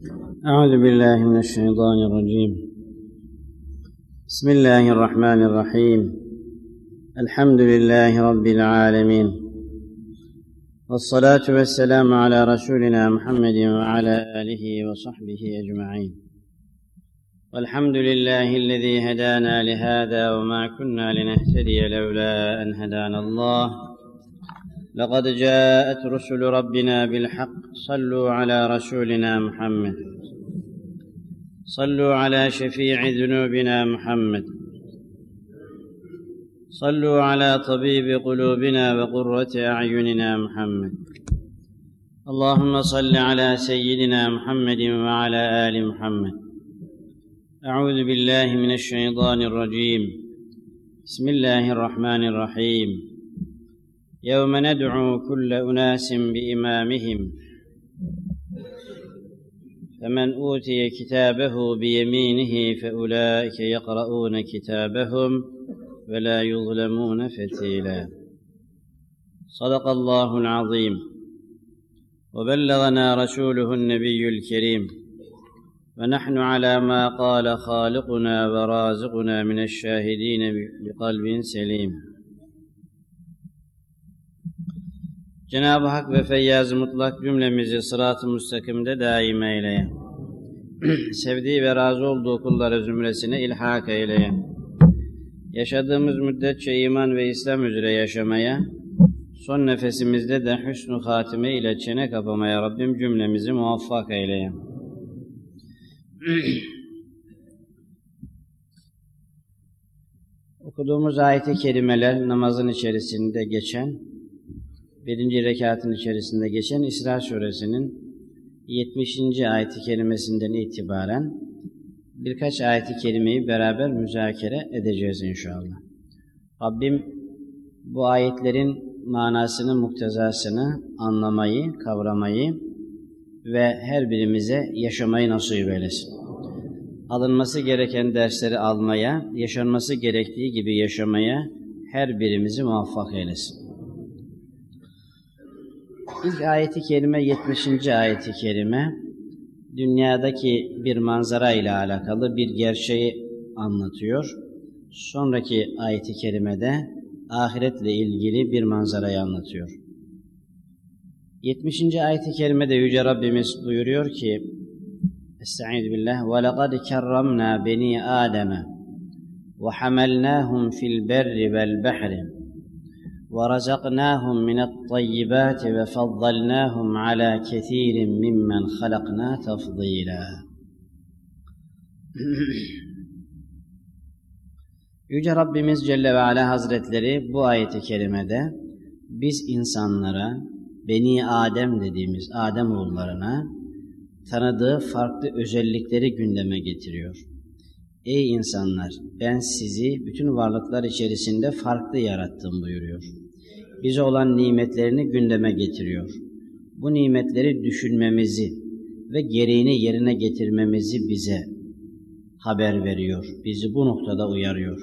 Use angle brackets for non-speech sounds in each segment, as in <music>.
أعوذ بالله من الشيطان الرجيم. بسم الله الرحمن الرحيم. الحمد لله رب العالمين. والصلاة والسلام على رسولنا محمد وعلى آله وصحبه أجمعين. والحمد لله الذي هدانا لهذا وما كنا لنهتدي لولا أن هدانا الله. لقد جاءت رسل ربنا بالحق. صلوا على رسولنا محمد. صلوا على شفيع ذنوبنا محمد. صلوا على طبيب قلوبنا وقرة أعيننا محمد. اللهم صل على سيدنا محمد وعلى آل محمد. أعوذ بالله من الشيطان الرجيم. بسم الله الرحمن الرحيم. يوم ندعو كل أناس بإمامهم. فمن أوتي كتابه بيمينه فأولئك يقرؤون كتابهم ولا يظلمون فتيلا. صدق الله العظيم. وبلغنا رسوله النبي الكريم. ونحن على ما قال خالقنا ورازقنا من الشاهدين بقلب سليم. Cenab-ı Hak ve Feyyaz-ı Mutlak cümlemizi sırat-ı müstakimde daim eyleye. <clears throat> Sevdiği ve razı olduğu kulları zümresine ilhak eyleye. Yaşadığımız müddetçe iman ve İslam üzere yaşamaya, son nefesimizde de hüsnü hatime ile çene kapamaya Rabbim cümlemizi muvaffak eyleye. <clears throat> Okuduğumuz ayet-i kerimeler namazın içerisinde geçen birinci rekatın içerisinde geçen İsra suresinin 70. ayeti kelimesinden itibaren birkaç ayeti kelimeyi beraber müzakere edeceğiz inşallah. Rabbim bu ayetlerin manasını, muktezasını anlamayı, kavramayı ve her birimize yaşamayı nasip eylesin. Alınması gereken dersleri almaya, yaşanması gerektiği gibi yaşamaya her birimizi muvaffak eylesin. İlk ayeti kerime 70. ayeti kerime dünyadaki bir manzara ile alakalı bir gerçeği anlatıyor. Sonraki ayeti kerimede ahiretle ilgili bir manzarayı anlatıyor. 70. ayeti kerimede Yüce Rabbimiz buyuruyor ki Estaizu billah ve lekad kerramna beni Adem'e ve hamelnahum fil berri vel behri ورزقناهم من الطيبات وفضلناهم على كثير ممن خلقنا تفضيلا <clears throat> Yüce Rabbimiz Celle ve Ala Hazretleri bu ayeti kerimede biz insanlara, Beni Adem dediğimiz Adem oğullarına tanıdığı farklı özellikleri gündeme getiriyor. Ey insanlar ben sizi bütün varlıklar içerisinde farklı yarattım buyuruyor. Bize olan nimetlerini gündeme getiriyor. Bu nimetleri düşünmemizi ve gereğini yerine getirmemizi bize haber veriyor. Bizi bu noktada uyarıyor.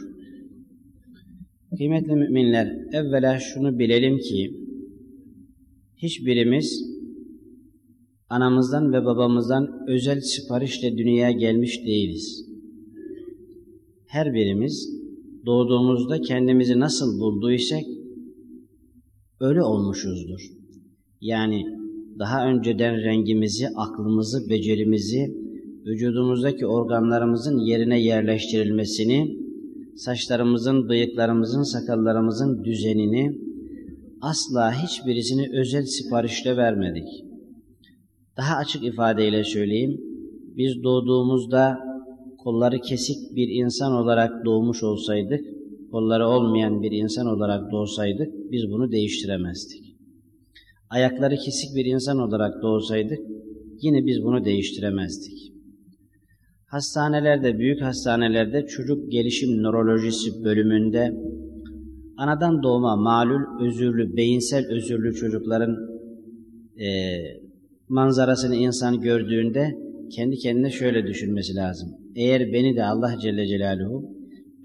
Kıymetli müminler, evvela şunu bilelim ki hiçbirimiz anamızdan ve babamızdan özel siparişle dünyaya gelmiş değiliz her birimiz doğduğumuzda kendimizi nasıl bulduysak öyle olmuşuzdur. Yani daha önceden rengimizi, aklımızı, becerimizi, vücudumuzdaki organlarımızın yerine yerleştirilmesini, saçlarımızın, bıyıklarımızın, sakallarımızın düzenini asla hiçbirisini özel siparişle vermedik. Daha açık ifadeyle söyleyeyim, biz doğduğumuzda kolları kesik bir insan olarak doğmuş olsaydık, kolları olmayan bir insan olarak doğsaydık, biz bunu değiştiremezdik. Ayakları kesik bir insan olarak doğsaydık, yine biz bunu değiştiremezdik. Hastanelerde, büyük hastanelerde çocuk gelişim nörolojisi bölümünde anadan doğma malul özürlü, beyinsel özürlü çocukların e, manzarasını insan gördüğünde kendi kendine şöyle düşünmesi lazım. Eğer beni de Allah Celle Celaluhu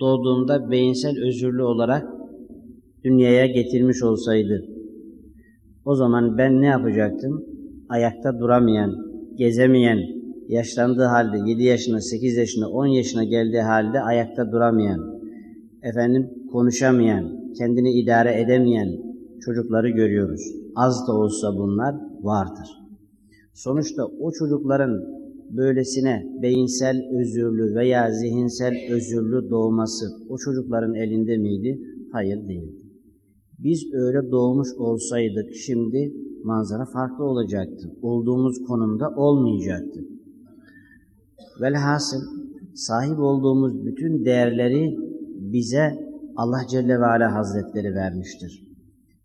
doğduğumda beyinsel özürlü olarak dünyaya getirmiş olsaydı o zaman ben ne yapacaktım? Ayakta duramayan, gezemeyen, yaşlandığı halde 7 yaşına, 8 yaşına, 10 yaşına geldiği halde ayakta duramayan, efendim konuşamayan, kendini idare edemeyen çocukları görüyoruz. Az da olsa bunlar vardır. Sonuçta o çocukların böylesine beyinsel özürlü veya zihinsel özürlü doğması o çocukların elinde miydi? Hayır değildi. Biz öyle doğmuş olsaydık şimdi manzara farklı olacaktı. Olduğumuz konumda olmayacaktı. Velhasıl sahip olduğumuz bütün değerleri bize Allah Celle ve Ala Hazretleri vermiştir.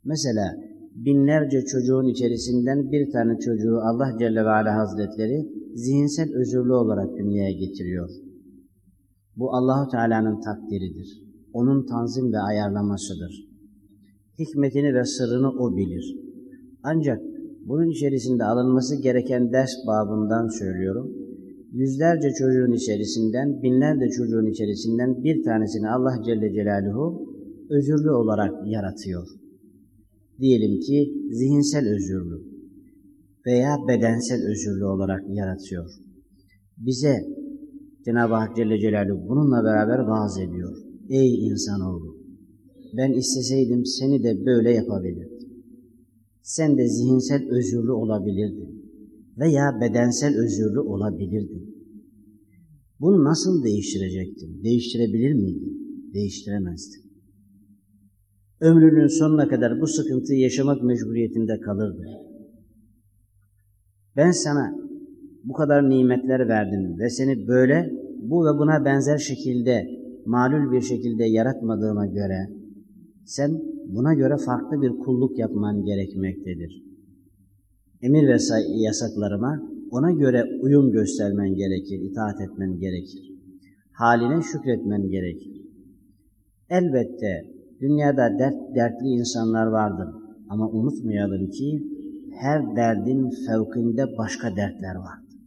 Mesela binlerce çocuğun içerisinden bir tane çocuğu Allah Celle ve Ala Hazretleri zihinsel özürlü olarak dünyaya getiriyor. Bu Allahu Teala'nın takdiridir. Onun tanzim ve ayarlamasıdır. Hikmetini ve sırrını o bilir. Ancak bunun içerisinde alınması gereken ders babından söylüyorum. Yüzlerce çocuğun içerisinden, binlerce çocuğun içerisinden bir tanesini Allah Celle Celaluhu özürlü olarak yaratıyor. Diyelim ki zihinsel özürlü veya bedensel özürlü olarak yaratıyor. Bize Cenab-ı Hak Celle Celaluhu bununla beraber vaaz ediyor. Ey insanoğlu! Ben isteseydim seni de böyle yapabilirdim. Sen de zihinsel özürlü olabilirdin veya bedensel özürlü olabilirdin. Bunu nasıl değiştirecektin? Değiştirebilir miydin? Değiştiremezdin. Ömrünün sonuna kadar bu sıkıntıyı yaşamak mecburiyetinde kalırdı. Ben sana bu kadar nimetler verdim ve seni böyle bu ve buna benzer şekilde malul bir şekilde yaratmadığıma göre sen buna göre farklı bir kulluk yapman gerekmektedir. Emir ve yasaklarıma ona göre uyum göstermen gerekir, itaat etmen gerekir. Haline şükretmen gerekir. Elbette dünyada dert, dertli insanlar vardır ama unutmayalım ki her derdin fevkinde başka dertler vardır.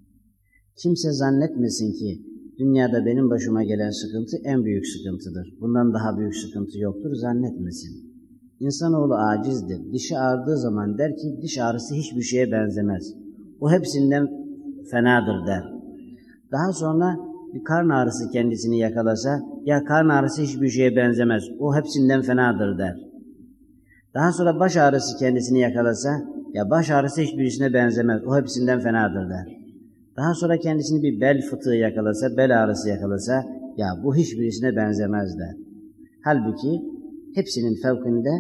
Kimse zannetmesin ki dünyada benim başıma gelen sıkıntı en büyük sıkıntıdır. Bundan daha büyük sıkıntı yoktur zannetmesin. İnsanoğlu acizdir. Dişi ağrıdığı zaman der ki diş ağrısı hiçbir şeye benzemez. O hepsinden fenadır der. Daha sonra bir karn ağrısı kendisini yakalasa ya karn ağrısı hiçbir şeye benzemez. O hepsinden fenadır der. Daha sonra baş ağrısı kendisini yakalasa ya baş ağrısı hiçbirisine benzemez. O hepsinden fenadır der. Daha sonra kendisini bir bel fıtığı yakalasa, bel ağrısı yakalasa ya bu hiçbirisine benzemez der. Halbuki hepsinin fevkinde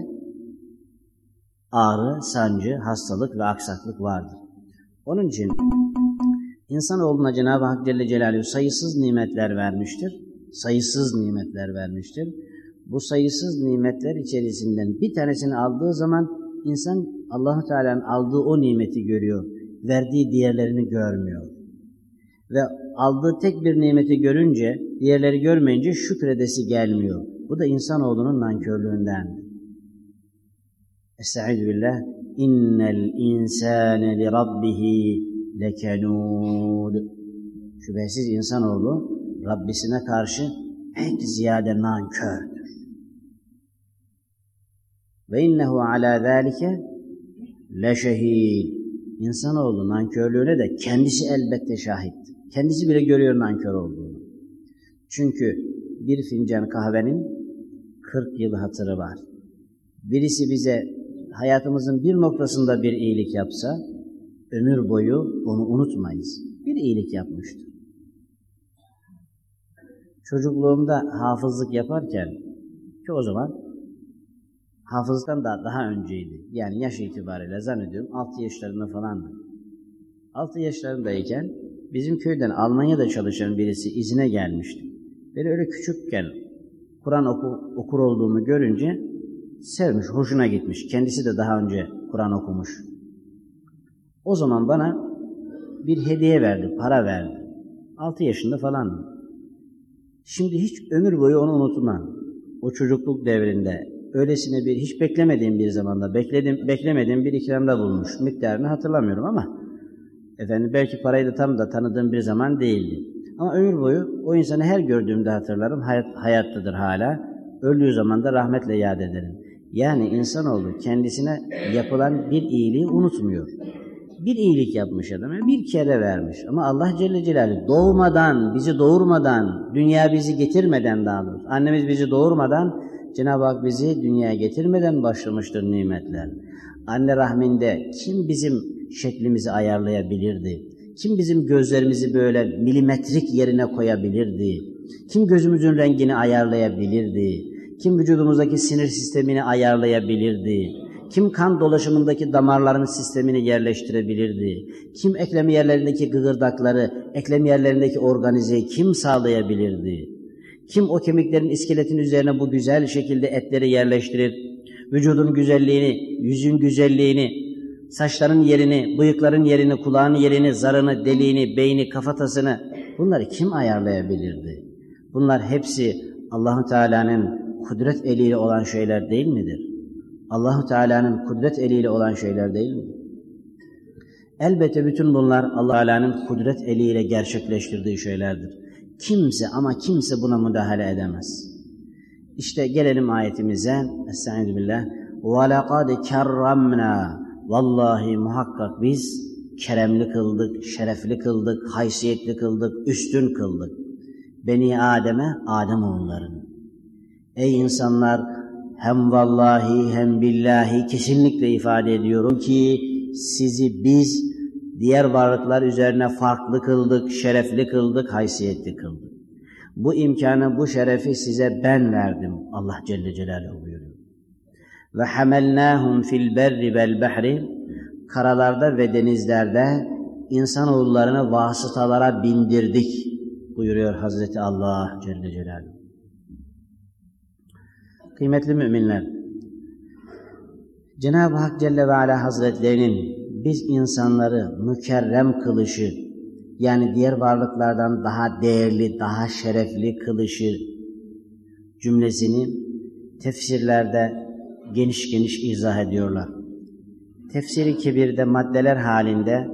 ağrı, sancı, hastalık ve aksaklık vardır. Onun için insanoğluna Cenab-ı Hak Celle Celaluhu sayısız nimetler vermiştir. Sayısız nimetler vermiştir. Bu sayısız nimetler içerisinden bir tanesini aldığı zaman insan Allahu Teala'nın aldığı o nimeti görüyor. Verdiği diğerlerini görmüyor. Ve aldığı tek bir nimeti görünce, diğerleri görmeyince şükredesi gelmiyor. Bu da insanoğlunun nankörlüğündendir. Estaizu billah. İnnel insâne li rabbihi lekenûd. Şüphesiz insanoğlu Rabbisine karşı pek ziyade nankördür. Ve innehu ala zâlike leşehîd. İnsanoğlu nankörlüğüne de kendisi elbette şahit. Kendisi bile görüyor nankör olduğunu. Çünkü bir fincan kahvenin 40 yıl hatırı var. Birisi bize hayatımızın bir noktasında bir iyilik yapsa, ömür boyu onu unutmayız. Bir iyilik yapmıştır. Çocukluğumda hafızlık yaparken ki o zaman hafızdan da daha önceydi. Yani yaş itibariyle zannediyorum 6 yaşlarında falandı. 6 yaşlarındayken bizim köyden Almanya'da çalışan birisi izine gelmişti. Beni öyle küçükken Kur'an oku, okur olduğumu görünce sevmiş, hoşuna gitmiş. Kendisi de daha önce Kur'an okumuş. O zaman bana bir hediye verdi, para verdi. 6 yaşında falandım. Şimdi hiç ömür boyu onu unutmam. O çocukluk devrinde öylesine bir hiç beklemediğim bir zamanda bekledim, beklemediğim bir ikramda bulmuş. Miktarını hatırlamıyorum ama efendim belki parayı da tam da tanıdığım bir zaman değildi. Ama ömür boyu o insanı her gördüğümde hatırlarım. Hayat, hayattadır hala. Öldüğü zaman da rahmetle yad ederim. Yani insanoğlu kendisine yapılan bir iyiliği unutmuyor. bir iyilik yapmış adama bir kere vermiş. Ama Allah Celle Celaluhu doğmadan, bizi doğurmadan, dünya bizi getirmeden daha doğrusu, annemiz bizi doğurmadan Cenab-ı Hak bizi dünyaya getirmeden başlamıştır nimetler. Anne rahminde kim bizim şeklimizi ayarlayabilirdi? Kim bizim gözlerimizi böyle milimetrik yerine koyabilirdi? Kim gözümüzün rengini ayarlayabilirdi? Kim vücudumuzdaki sinir sistemini ayarlayabilirdi? Kim kan dolaşımındaki damarların sistemini yerleştirebilirdi? Kim eklem yerlerindeki gıgırdakları, eklem yerlerindeki organizeyi kim sağlayabilirdi? Kim o kemiklerin iskeletin üzerine bu güzel şekilde etleri yerleştirir? Vücudun güzelliğini, yüzün güzelliğini, saçların yerini, bıyıkların yerini, kulağın yerini, zarını, deliğini, beyni, kafatasını bunları kim ayarlayabilirdi? Bunlar hepsi Allahu Teala'nın kudret eliyle olan şeyler değil midir? Allahu Teala'nın kudret eliyle olan şeyler değil mi? Elbette bütün bunlar Allah Teala'nın kudret eliyle gerçekleştirdiği şeylerdir. Kimse ama kimse buna müdahale edemez. İşte gelelim ayetimize. Estaizu billah. وَلَقَدْ كَرَّمْنَا Vallahi muhakkak biz keremli kıldık, şerefli kıldık, haysiyetli kıldık, üstün kıldık. Beni Adem'e, Adem oğullarını. Ey insanlar hem vallahi hem billahi kesinlikle ifade ediyorum ki sizi biz diğer varlıklar üzerine farklı kıldık, şerefli kıldık, haysiyetli kıldık. Bu imkanı, bu şerefi size ben verdim. Allah Celle Celaluhu buyuruyor. Ve hamelnâhum fil berri vel behri karalarda ve denizlerde insanoğullarını vasıtalara bindirdik buyuruyor Hazreti Allah Celle Celaluhu. Kıymetli müminler, Cenab-ı Hak Celle ve Ala Hazretlerinin biz insanları mükerrem kılışı, yani diğer varlıklardan daha değerli, daha şerefli kılışı cümlesini tefsirlerde geniş geniş izah ediyorlar. Tefsiri kebirde maddeler halinde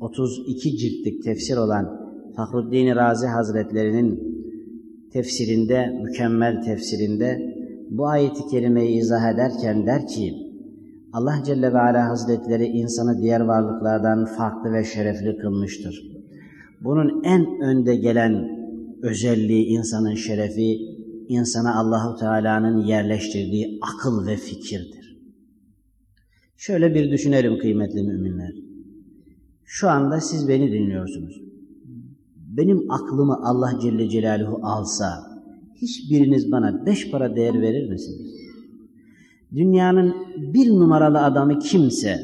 32 ciltlik tefsir olan Fahruddin Razi Hazretlerinin tefsirinde, mükemmel tefsirinde bu ayeti kerimeyi izah ederken der ki, Allah Celle ve Ala Hazretleri insanı diğer varlıklardan farklı ve şerefli kılmıştır. Bunun en önde gelen özelliği insanın şerefi, insana Allahu Teala'nın yerleştirdiği akıl ve fikirdir. Şöyle bir düşünelim kıymetli müminler. Şu anda siz beni dinliyorsunuz. Benim aklımı Allah Celle Celaluhu alsa, hiçbiriniz bana beş para değer verir misiniz? Dünyanın bir numaralı adamı kimse,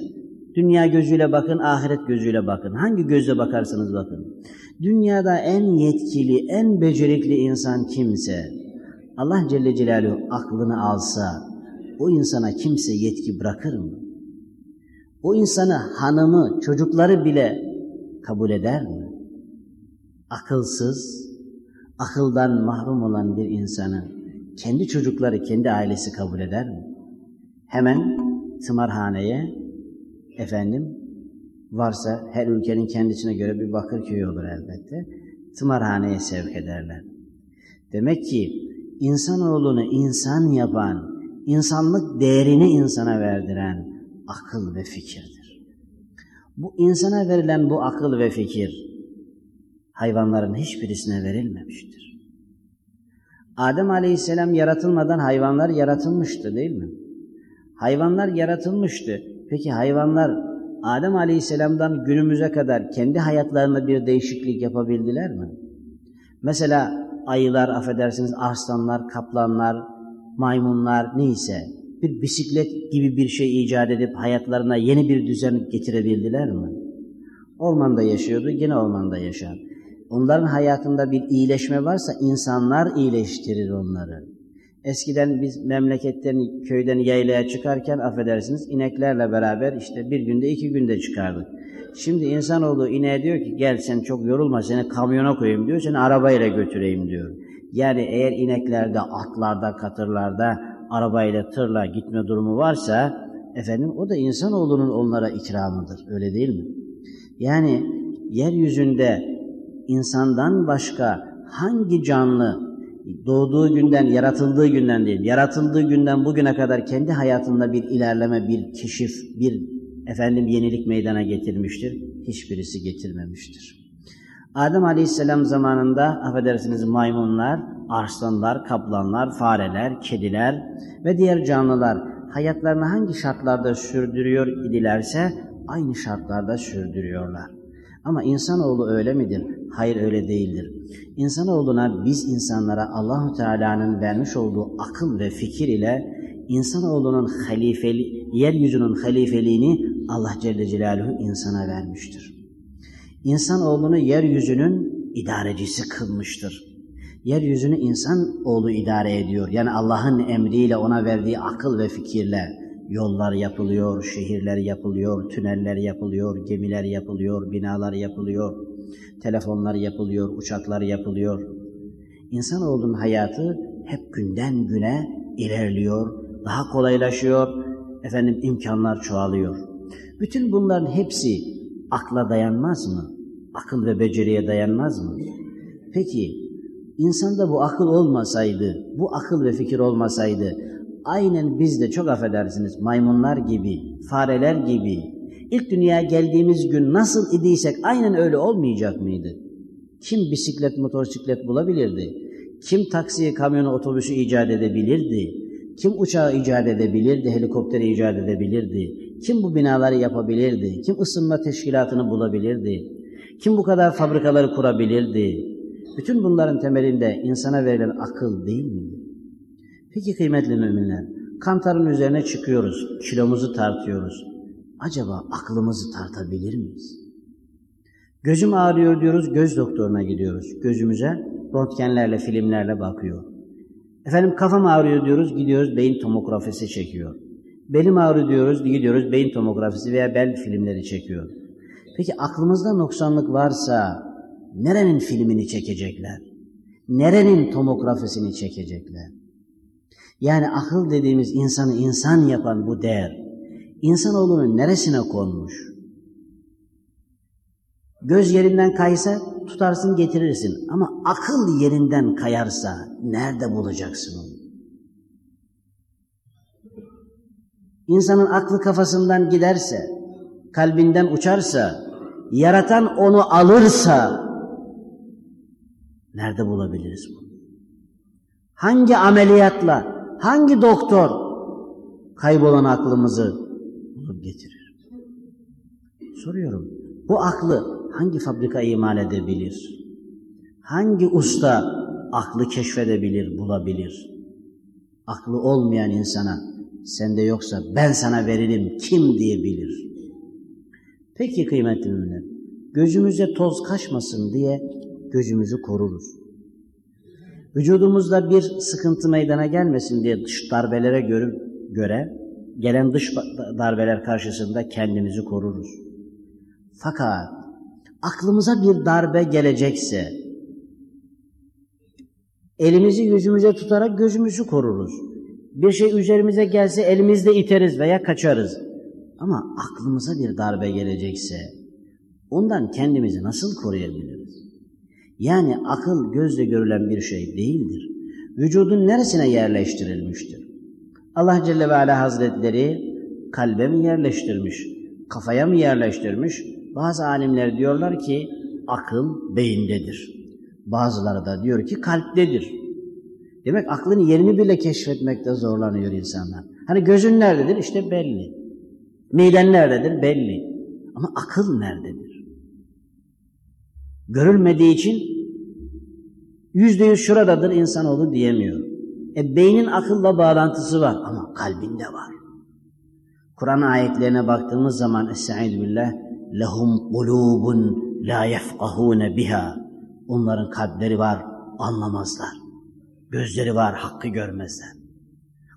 dünya gözüyle bakın, ahiret gözüyle bakın. Hangi gözle bakarsanız bakın. Dünyada en yetkili, en becerikli insan kimse, Allah Celle Celaluhu aklını alsa, o insana kimse yetki bırakır mı? O insanı, hanımı, çocukları bile kabul eder mi? Akılsız, akıldan mahrum olan bir insanı kendi çocukları, kendi ailesi kabul eder mi? Hemen tımarhaneye efendim varsa her ülkenin kendisine göre bir bakır köyü olur elbette. Tımarhaneye sevk ederler. Demek ki insanoğlunu insan yapan, insanlık değerini insana verdiren akıl ve fikirdir. Bu insana verilen bu akıl ve fikir hayvanların hiçbirisine verilmemiştir. Adem Aleyhisselam yaratılmadan hayvanlar yaratılmıştı değil mi? Hayvanlar yaratılmıştı. Peki hayvanlar Adem Aleyhisselam'dan günümüze kadar kendi hayatlarında bir değişiklik yapabildiler mi? Mesela ayılar, affedersiniz arslanlar, kaplanlar, maymunlar neyse bir bisiklet gibi bir şey icat edip hayatlarına yeni bir düzen getirebildiler mi? Ormanda yaşıyordu, yine ormanda yaşar. Onların hayatında bir iyileşme varsa insanlar iyileştirir onları. Eskiden biz memleketten, köyden yaylaya çıkarken affedersiniz ineklerle beraber işte bir günde iki günde çıkardık. Şimdi insan olduğu ineğe diyor ki gel sen çok yorulma seni kamyona koyayım diyor seni arabayla götüreyim diyor. Yani eğer ineklerde, atlarda, katırlarda arabayla, tırla gitme durumu varsa efendim o da insanoğlunun onlara ikramıdır. Öyle değil mi? Yani yeryüzünde insandan başka hangi canlı doğduğu günden, yaratıldığı günden değil, yaratıldığı günden bugüne kadar kendi hayatında bir ilerleme, bir keşif, bir efendim yenilik meydana getirmiştir? Hiçbirisi getirmemiştir. Adem Aleyhisselam zamanında affedersiniz maymunlar, arslanlar, kaplanlar, fareler, kediler ve diğer canlılar hayatlarını hangi şartlarda sürdürüyor idilerse aynı şartlarda sürdürüyorlar. Ama insanoğlu öyle midir? Hayır öyle değildir. İnsanoğluna biz insanlara Allahu Teala'nın vermiş olduğu akıl ve fikir ile insanoğlunun halifeli, yeryüzünün halifeliğini Allah Celle Celaluhu insana vermiştir. İnsanoğlunu yeryüzünün idarecisi kılmıştır. Yeryüzünü insan oğlu idare ediyor. Yani Allah'ın emriyle ona verdiği akıl ve fikirle yollar yapılıyor, şehirler yapılıyor, tüneller yapılıyor, gemiler yapılıyor, binalar yapılıyor, telefonlar yapılıyor, uçaklar yapılıyor. İnsanoğlunun hayatı hep günden güne ilerliyor, daha kolaylaşıyor, efendim imkanlar çoğalıyor. Bütün bunların hepsi akla dayanmaz mı? Akıl ve beceriye dayanmaz mı? Peki insanda bu akıl olmasaydı, bu akıl ve fikir olmasaydı aynen biz de çok affedersiniz maymunlar gibi, fareler gibi ilk dünyaya geldiğimiz gün nasıl idiysek aynen öyle olmayacak mıydı? Kim bisiklet, motosiklet bulabilirdi? Kim taksiyi, kamyonu, otobüsü icat edebilirdi? Kim uçağı icat edebilirdi, helikopteri icat edebilirdi? Kim bu binaları yapabilirdi? Kim ısınma teşkilatını bulabilirdi? Kim bu kadar fabrikaları kurabilirdi? Bütün bunların temelinde insana verilen akıl değil mi? Peki kıymetli müminler, kantarın üzerine çıkıyoruz, kilomuzu tartıyoruz. Acaba aklımızı tartabilir miyiz? Gözüm ağrıyor diyoruz, göz doktoruna gidiyoruz. Gözümüze röntgenlerle, filmlerle bakıyor. Efendim kafam ağrıyor diyoruz, gidiyoruz beyin tomografisi çekiyor. Belim ağrıyor diyoruz, gidiyoruz beyin tomografisi veya bel filmleri çekiyor. Peki aklımızda noksanlık varsa nerenin filmini çekecekler? Nerenin tomografisini çekecekler? Yani akıl dediğimiz insanı insan yapan bu değer, insanoğlunun neresine konmuş? Göz yerinden kaysa tutarsın getirirsin ama akıl yerinden kayarsa nerede bulacaksın onu? İnsanın aklı kafasından giderse, kalbinden uçarsa, yaratan onu alırsa nerede bulabiliriz bunu? Hangi ameliyatla, hangi doktor kaybolan aklımızı getirir? Soruyorum. Bu aklı hangi fabrika imal edebilir? Hangi usta aklı keşfedebilir, bulabilir? Aklı olmayan insana sende yoksa ben sana veririm kim diyebilir? Peki kıymetli müminler, gözümüze toz kaçmasın diye gözümüzü koruruz. Vücudumuzda bir sıkıntı meydana gelmesin diye dış darbelere göre, göre gelen dış darbeler karşısında kendimizi koruruz. Fakat aklımıza bir darbe gelecekse elimizi yüzümüze tutarak gözümüzü koruruz. Bir şey üzerimize gelse elimizde iteriz veya kaçarız. Ama aklımıza bir darbe gelecekse ondan kendimizi nasıl koruyabiliriz? Yani akıl gözle görülen bir şey değildir. Vücudun neresine yerleştirilmiştir? Allah Celle ve Ala Hazretleri kalbe mi yerleştirmiş, kafaya mı yerleştirmiş? Bazı alimler diyorlar ki akıl beyindedir. Bazıları da diyor ki kalptedir. Demek aklın yerini bile keşfetmekte zorlanıyor insanlar. Hani gözün nerededir? İşte belli. Miden nerededir? Belli. Ama akıl nerededir? Görülmediği için yüzde yüz şuradadır insanoğlu diyemiyor. E beynin akılla bağlantısı var ama kalbinde var. Kur'an ayetlerine baktığımız zaman Estaizu billah lehum kulubun la yefkahune biha onların kalpleri var anlamazlar. Gözleri var hakkı görmezler.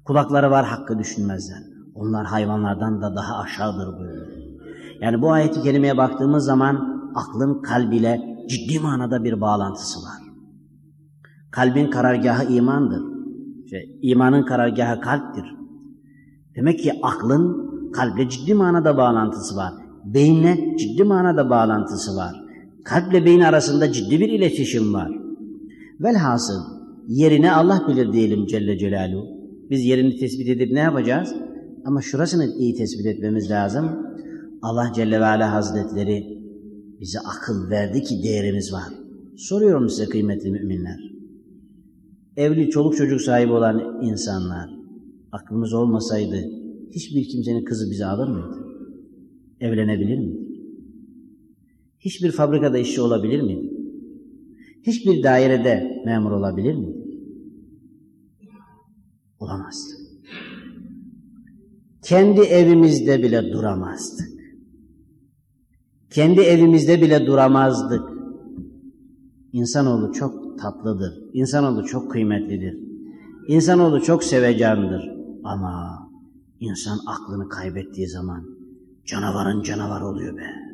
Kulakları var hakkı düşünmezler. Onlar hayvanlardan da daha aşağıdır buyuruyor. Yani bu ayeti kelimeye baktığımız zaman aklın kalbiyle ciddi manada bir bağlantısı var. Kalbin karargahı imandır. İşte, imanın karargahı kalptir. Demek ki aklın kalple ciddi manada bağlantısı var. Beyinle ciddi manada bağlantısı var. Kalple beyin arasında ciddi bir iletişim var. Velhasıl yerine Allah bilir diyelim Celle Celaluhu. Biz yerini tespit edip ne yapacağız? Ama şurasını iyi tespit etmemiz lazım. Allah Celle ve Ala Hazretleri bize akıl verdi ki değerimiz var. Soruyorum size kıymetli müminler. Evli çoluk çocuk sahibi olan insanlar aklımız olmasaydı hiçbir kimsenin kızı bize alır mıydı? Evlenebilir miydi? Hiçbir fabrikada işçi olabilir miydi? Hiçbir dairede memur olabilir miydi? Olamazdı. Kendi evimizde bile duramazdık. Kendi evimizde bile duramazdık. İnsanoğlu çok tatlıdır. İnsanoğlu çok kıymetlidir. İnsanoğlu çok sevecandır. Ama insan aklını kaybettiği zaman canavarın canavar oluyor be.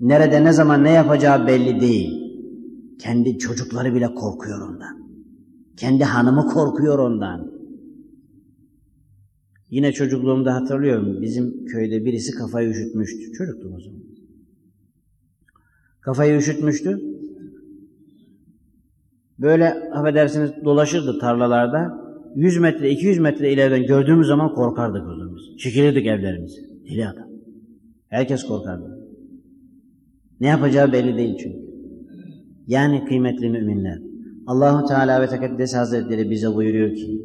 Nerede ne zaman ne yapacağı belli değil. Kendi çocukları bile korkuyor ondan. Kendi hanımı korkuyor ondan. Yine çocukluğumda hatırlıyorum bizim köyde birisi kafayı üşütmüştü. Çocuktum o zaman. Kafayı üşütmüştü. Böyle affedersiniz dolaşırdı tarlalarda. 100 metre, 200 metre ileriden gördüğümüz zaman korkardık zaman. Çekilirdik evlerimize. Deli adam. Herkes korkardı. Ne yapacağı belli değil çünkü. Yani kıymetli müminler. Allahu Teala ve Tekaddes Hazretleri bize buyuruyor ki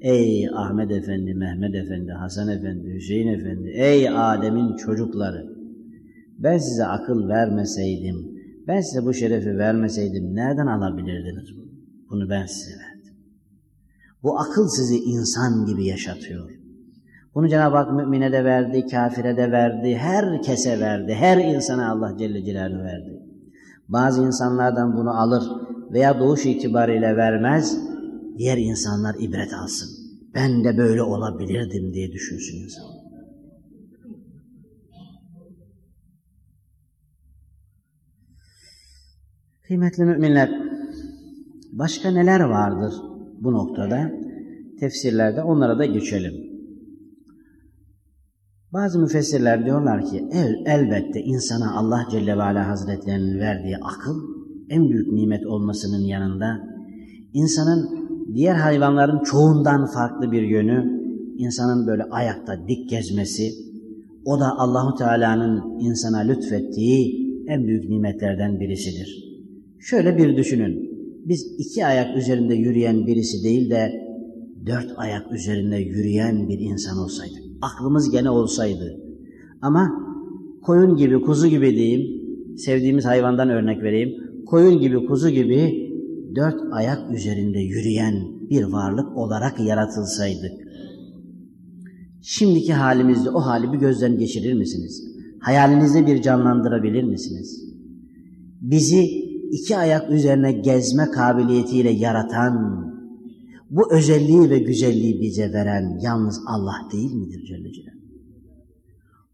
Ey Ahmet Efendi, Mehmet Efendi, Hasan Efendi, Hüseyin Efendi, ey Adem'in çocukları! Ben size akıl vermeseydim, ben size bu şerefi vermeseydim nereden alabilirdiniz bunu? Bunu ben size verdim. Bu akıl sizi insan gibi yaşatıyor. Bunu Cenab-ı Hak mümine de verdi, kafire de verdi, herkese verdi, her insana Allah Celle Celaluhu verdi. Bazı insanlardan bunu alır veya doğuş itibariyle vermez, diğer insanlar ibret alsın. Ben de böyle olabilirdim diye düşünsün insan. Kıymetli müminler, başka neler vardır bu noktada? Tefsirlerde onlara da geçelim. Bazı müfessirler diyorlar ki el, elbette insana Allah Celle ve Ala Hazretlerinin verdiği akıl en büyük nimet olmasının yanında insanın diğer hayvanların çoğundan farklı bir yönü insanın böyle ayakta dik gezmesi o da Allahu Teala'nın insana lütfettiği en büyük nimetlerden birisidir. Şöyle bir düşünün. Biz iki ayak üzerinde yürüyen birisi değil de dört ayak üzerinde yürüyen bir insan olsaydık. Aklımız gene olsaydı. Ama koyun gibi, kuzu gibi diyeyim. Sevdiğimiz hayvandan örnek vereyim. Koyun gibi, kuzu gibi dört ayak üzerinde yürüyen bir varlık olarak yaratılsaydık. Şimdiki halimizde o hali bir gözden geçirir misiniz? Hayalinizde bir canlandırabilir misiniz? Bizi iki ayak üzerine gezme kabiliyetiyle yaratan, bu özelliği ve güzelliği bize veren yalnız Allah değil midir Celle Celaluhu?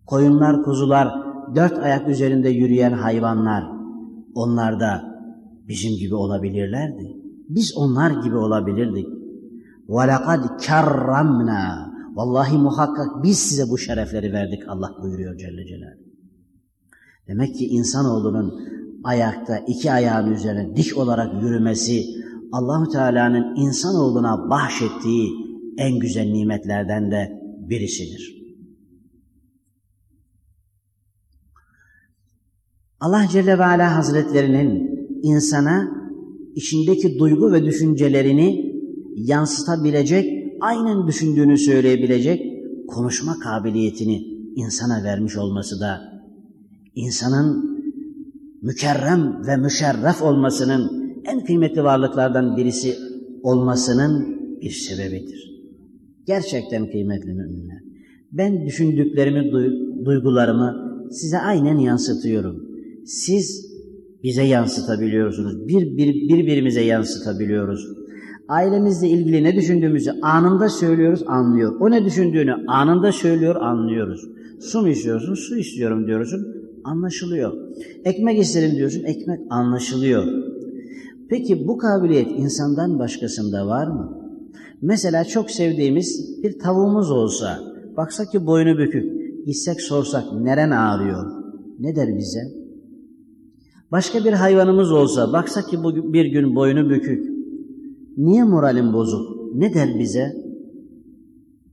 Koyunlar, kuzular, dört ayak üzerinde yürüyen hayvanlar, onlar da bizim gibi olabilirlerdi. Biz onlar gibi olabilirdik. وَلَقَدْ كَرَّمْنَا Vallahi muhakkak biz size bu şerefleri verdik Allah buyuruyor Celle Celaluhu. Demek ki insanoğlunun ayakta iki ayağın üzerine dik olarak yürümesi Allahu Teala'nın insanoğluna bahşettiği en güzel nimetlerden de birisidir. Allah Celle ve Ala Hazretlerinin insana içindeki duygu ve düşüncelerini yansıtabilecek, aynen düşündüğünü söyleyebilecek konuşma kabiliyetini insana vermiş olması da insanın mükerrem ve müşerref olmasının en kıymetli varlıklardan birisi olmasının bir sebebidir. Gerçekten kıymetli müminler. Ben düşündüklerimi, duygularımı size aynen yansıtıyorum. Siz bize yansıtabiliyorsunuz. Bir, bir, birbirimize yansıtabiliyoruz. Ailemizle ilgili ne düşündüğümüzü anında söylüyoruz, anlıyor. O ne düşündüğünü anında söylüyor, anlıyoruz. Su mu istiyorsun? Su istiyorum diyorsun, anlaşılıyor. Ekmek isterim diyorsun, ekmek anlaşılıyor. Peki bu kabiliyet insandan başkasında var mı? Mesela çok sevdiğimiz bir tavuğumuz olsa, baksak ki boynu bükük, gitsek sorsak neren ağrıyor? Ne der bize? Başka bir hayvanımız olsa, baksak ki bu bir gün boynu bükük, niye moralin bozuk? Ne der bize?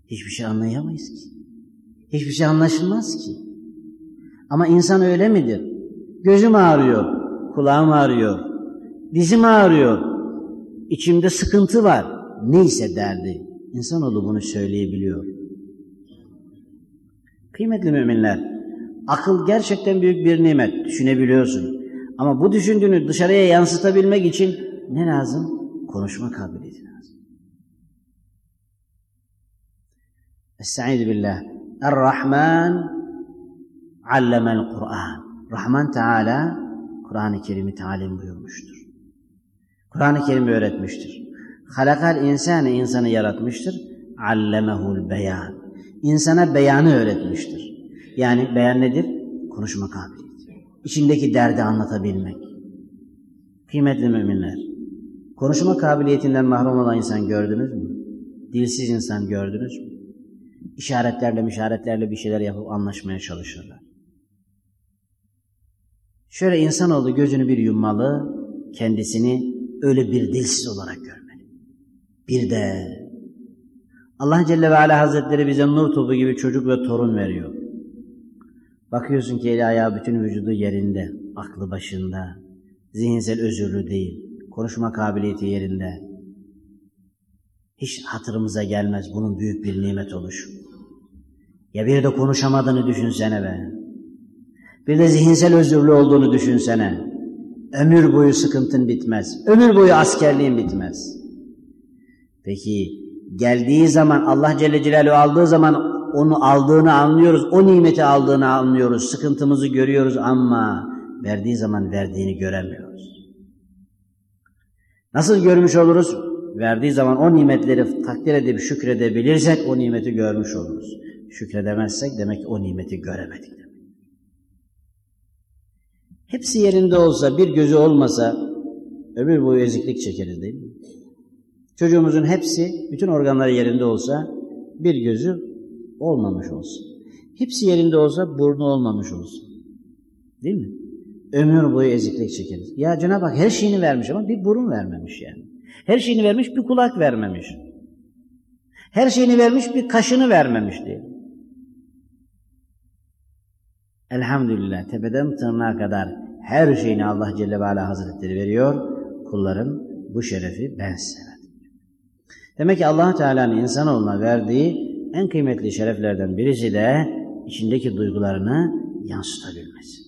Hiçbir şey anlayamayız ki. Hiçbir şey anlaşılmaz ki. Ama insan öyle midir? Gözüm ağrıyor, kulağım ağrıyor, dizim ağrıyor, içimde sıkıntı var. Neyse derdi. İnsanoğlu bunu söyleyebiliyor. Kıymetli müminler, akıl gerçekten büyük bir nimet, düşünebiliyorsun. Ama bu düşündüğünü dışarıya yansıtabilmek için ne lazım? Konuşma kabiliyeti lazım. Estaizu billah. Er-Rahman allemel Kur'an. Rahman Teala Kur'an-ı Kerim'i talim buyurmuştur. Kur'an-ı Kerim'i öğretmiştir. Halakal insane insanı yaratmıştır. Allemehul beyan. İnsana beyanı öğretmiştir. Yani beyan nedir? Konuşma kabiliyeti. İçindeki derdi anlatabilmek. Kıymetli müminler, konuşma kabiliyetinden mahrum olan insan gördünüz mü? Dilsiz insan gördünüz mü? İşaretlerle işaretlerle bir şeyler yapıp anlaşmaya çalışırlar. Şöyle insanoğlu gözünü bir yummalı, kendisini öyle bir dilsiz olarak görmeli. Bir de Allah Celle ve Ala Hazretleri bize nur topu gibi çocuk ve torun veriyor. Bakıyorsun ki eli ayağı bütün vücudu yerinde, aklı başında, zihinsel özürlü değil, konuşma kabiliyeti yerinde. Hiç hatırımıza gelmez bunun büyük bir nimet oluşu. Ya bir de konuşamadığını düşünsene be. Bir de zihinsel özürlü olduğunu düşünsene. Ömür boyu sıkıntın bitmez. Ömür boyu askerliğin bitmez. Peki geldiği zaman Allah Celle Celaluhu aldığı zaman onu aldığını anlıyoruz. O nimeti aldığını anlıyoruz. Sıkıntımızı görüyoruz ama verdiği zaman verdiğini göremiyoruz. Nasıl görmüş oluruz? Verdiği zaman o nimetleri takdir edip şükredebilirsek o nimeti görmüş oluruz. Şükredemezsek demek ki o nimeti göremedik. Hepsi yerinde olsa, bir gözü olmasa ömür boyu eziklik çekeriz değil mi? Çocuğumuzun hepsi, bütün organları yerinde olsa bir gözü olmamış olsun. Hepsi yerinde olsa burnu olmamış olsun. Değil mi? Ömür boyu eziklik çekeriz. Ya Cenab-ı Hak her şeyini vermiş ama bir burun vermemiş yani. Her şeyini vermiş bir kulak vermemiş. Her şeyini vermiş bir kaşını vermemiş diye. Elhamdülillah tepeden tırnağa kadar her şeyini Allah Celle ve Ala Hazretleri veriyor. Kullarım bu şerefi ben size Demek ki allah Teala'nın insanoğluna verdiği en kıymetli şereflerden birisi de içindeki duygularını yansıtabilmesi.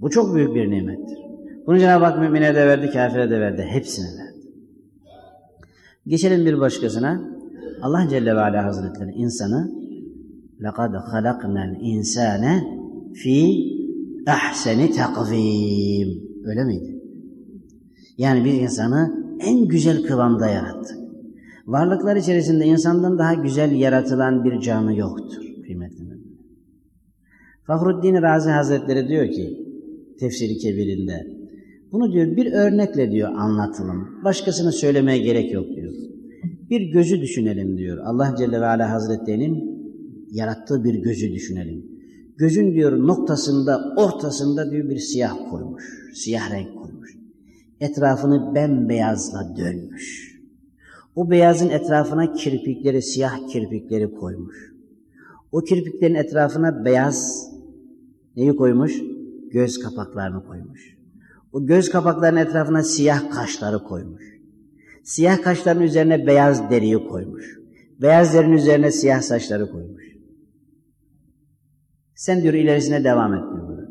Bu çok büyük bir nimettir. Bunu Cenab-ı Hak mümine de verdi, kafire de verdi, hepsine verdi. Geçelim bir başkasına. Allah Celle ve Ala Hazretleri insanı لَقَدْ خَلَقْنَا الْاِنْسَانَ fi ahseni takvim. Öyle miydi? Yani bir insanı en güzel kıvamda yarattık. Varlıklar içerisinde insandan daha güzel yaratılan bir canlı yoktur kıymetli. Fahruddin Razi Hazretleri diyor ki tefsiri kebirinde bunu diyor bir örnekle diyor anlatalım. Başkasını söylemeye gerek yok diyor. Bir gözü düşünelim diyor. Allah Celle ve Ala Hazretleri'nin yarattığı bir gözü düşünelim. Gözün diyor noktasında, ortasında diyor bir siyah koymuş. Siyah renk koymuş. Etrafını bembeyazla dönmüş. O beyazın etrafına kirpikleri, siyah kirpikleri koymuş. O kirpiklerin etrafına beyaz neyi koymuş? Göz kapaklarını koymuş. O göz kapaklarının etrafına siyah kaşları koymuş. Siyah kaşların üzerine beyaz deriyi koymuş. Beyaz derinin üzerine siyah saçları koymuş. Sen diyor ilerisine devam et diyor.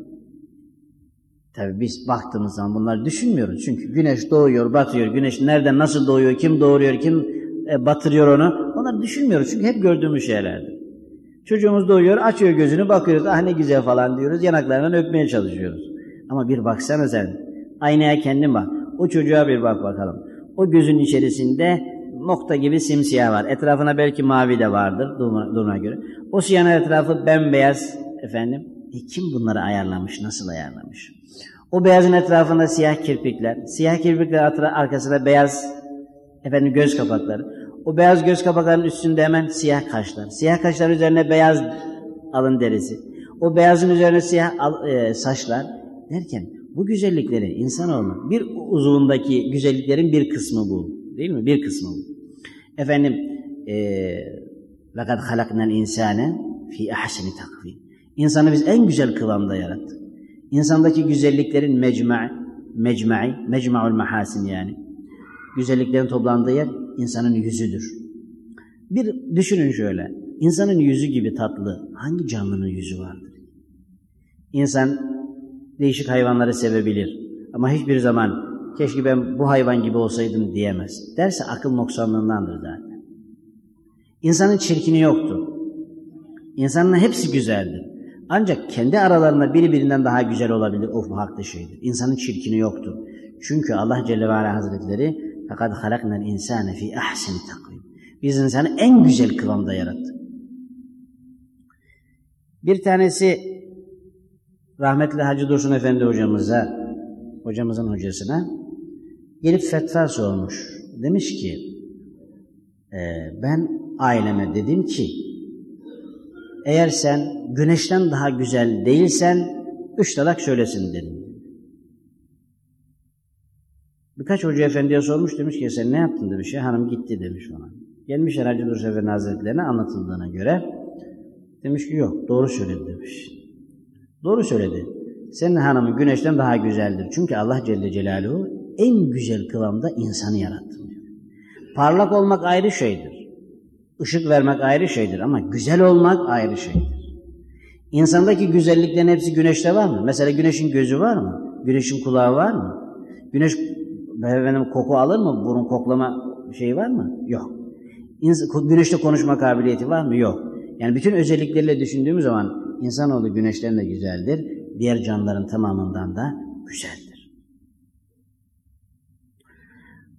Tabi biz baktığımız zaman bunları düşünmüyoruz. Çünkü güneş doğuyor, batıyor. Güneş nereden, nasıl doğuyor, kim doğuruyor, kim e, batırıyor onu. Onları düşünmüyoruz. Çünkü hep gördüğümüz şeylerdir. Çocuğumuz doğuyor, açıyor gözünü, bakıyoruz. Ah ne güzel falan diyoruz. Yanaklarından öpmeye çalışıyoruz. Ama bir baksana sen. Aynaya kendin bak. O çocuğa bir bak bakalım. O gözün içerisinde nokta gibi simsiyah var. Etrafına belki mavi de vardır duruma göre. O siyahın etrafı bembeyaz efendim. E kim bunları ayarlamış, nasıl ayarlamış? O beyazın etrafında siyah kirpikler, siyah kirpikler arkasında beyaz efendim göz kapakları. O beyaz göz kapaklarının üstünde hemen siyah kaşlar. Siyah kaşlar üzerine beyaz alın derisi. O beyazın üzerine siyah e, saçlar derken bu güzellikleri insanoğlu bir uzuvundaki güzelliklerin bir kısmı bu. Değil mi? Bir kısmı bu. Efendim وَقَدْ خَلَقْنَا الْاِنْسَانَ fi ahseni takvim. İnsanı biz en güzel kıvamda yarattık. İnsandaki güzelliklerin mecma, mecma'i, mecma'ul mahasin yani. Güzelliklerin toplandığı yer insanın yüzüdür. Bir düşünün şöyle. İnsanın yüzü gibi tatlı hangi canlının yüzü vardır? İnsan değişik hayvanları sevebilir. Ama hiçbir zaman keşke ben bu hayvan gibi olsaydım diyemez. Derse akıl noksanlığındandır zaten. İnsanın çirkini yoktur. İnsanın hepsi güzeldir. Ancak kendi aralarında biri birinden daha güzel olabilir. O farklı şeydir. İnsanın çirkini yoktur. Çünkü Allah Celle ve Ala Hazretleri fakat halaknel insane fi ahseni takvim. Biz insanı en güzel kıvamda yarattık. Bir tanesi rahmetli Hacı Dursun Efendi hocamıza, hocamızın hocasına gelip fetva sormuş. Demiş ki, e, ben aileme dedim ki, eğer sen güneşten daha güzel değilsen, üç talak söylesin dedim. Birkaç hoca efendiye sormuş demiş ki sen ne yaptın demiş ya hanım gitti demiş ona. Gelmiş Hacı Dursun Efendi Hazretlerine anlatıldığına göre demiş ki yok doğru söyledi demiş. Doğru söyledi. Senin hanımın güneşten daha güzeldir. Çünkü Allah Celle Celaluhu en güzel kıvamda insanı yarattı. Parlak olmak ayrı şeydir. Işık vermek ayrı şeydir ama güzel olmak ayrı şeydir. İnsandaki güzelliklerin hepsi güneşte var mı? Mesela güneşin gözü var mı? Güneşin kulağı var mı? Güneş efendim koku alır mı? Burun koklama şeyi var mı? Yok. Güneşte konuşma kabiliyeti var mı? Yok. Yani bütün özellikleriyle düşündüğümüz zaman insanoğlu güneşten de güzeldir. Diğer canlıların tamamından da güzeldir.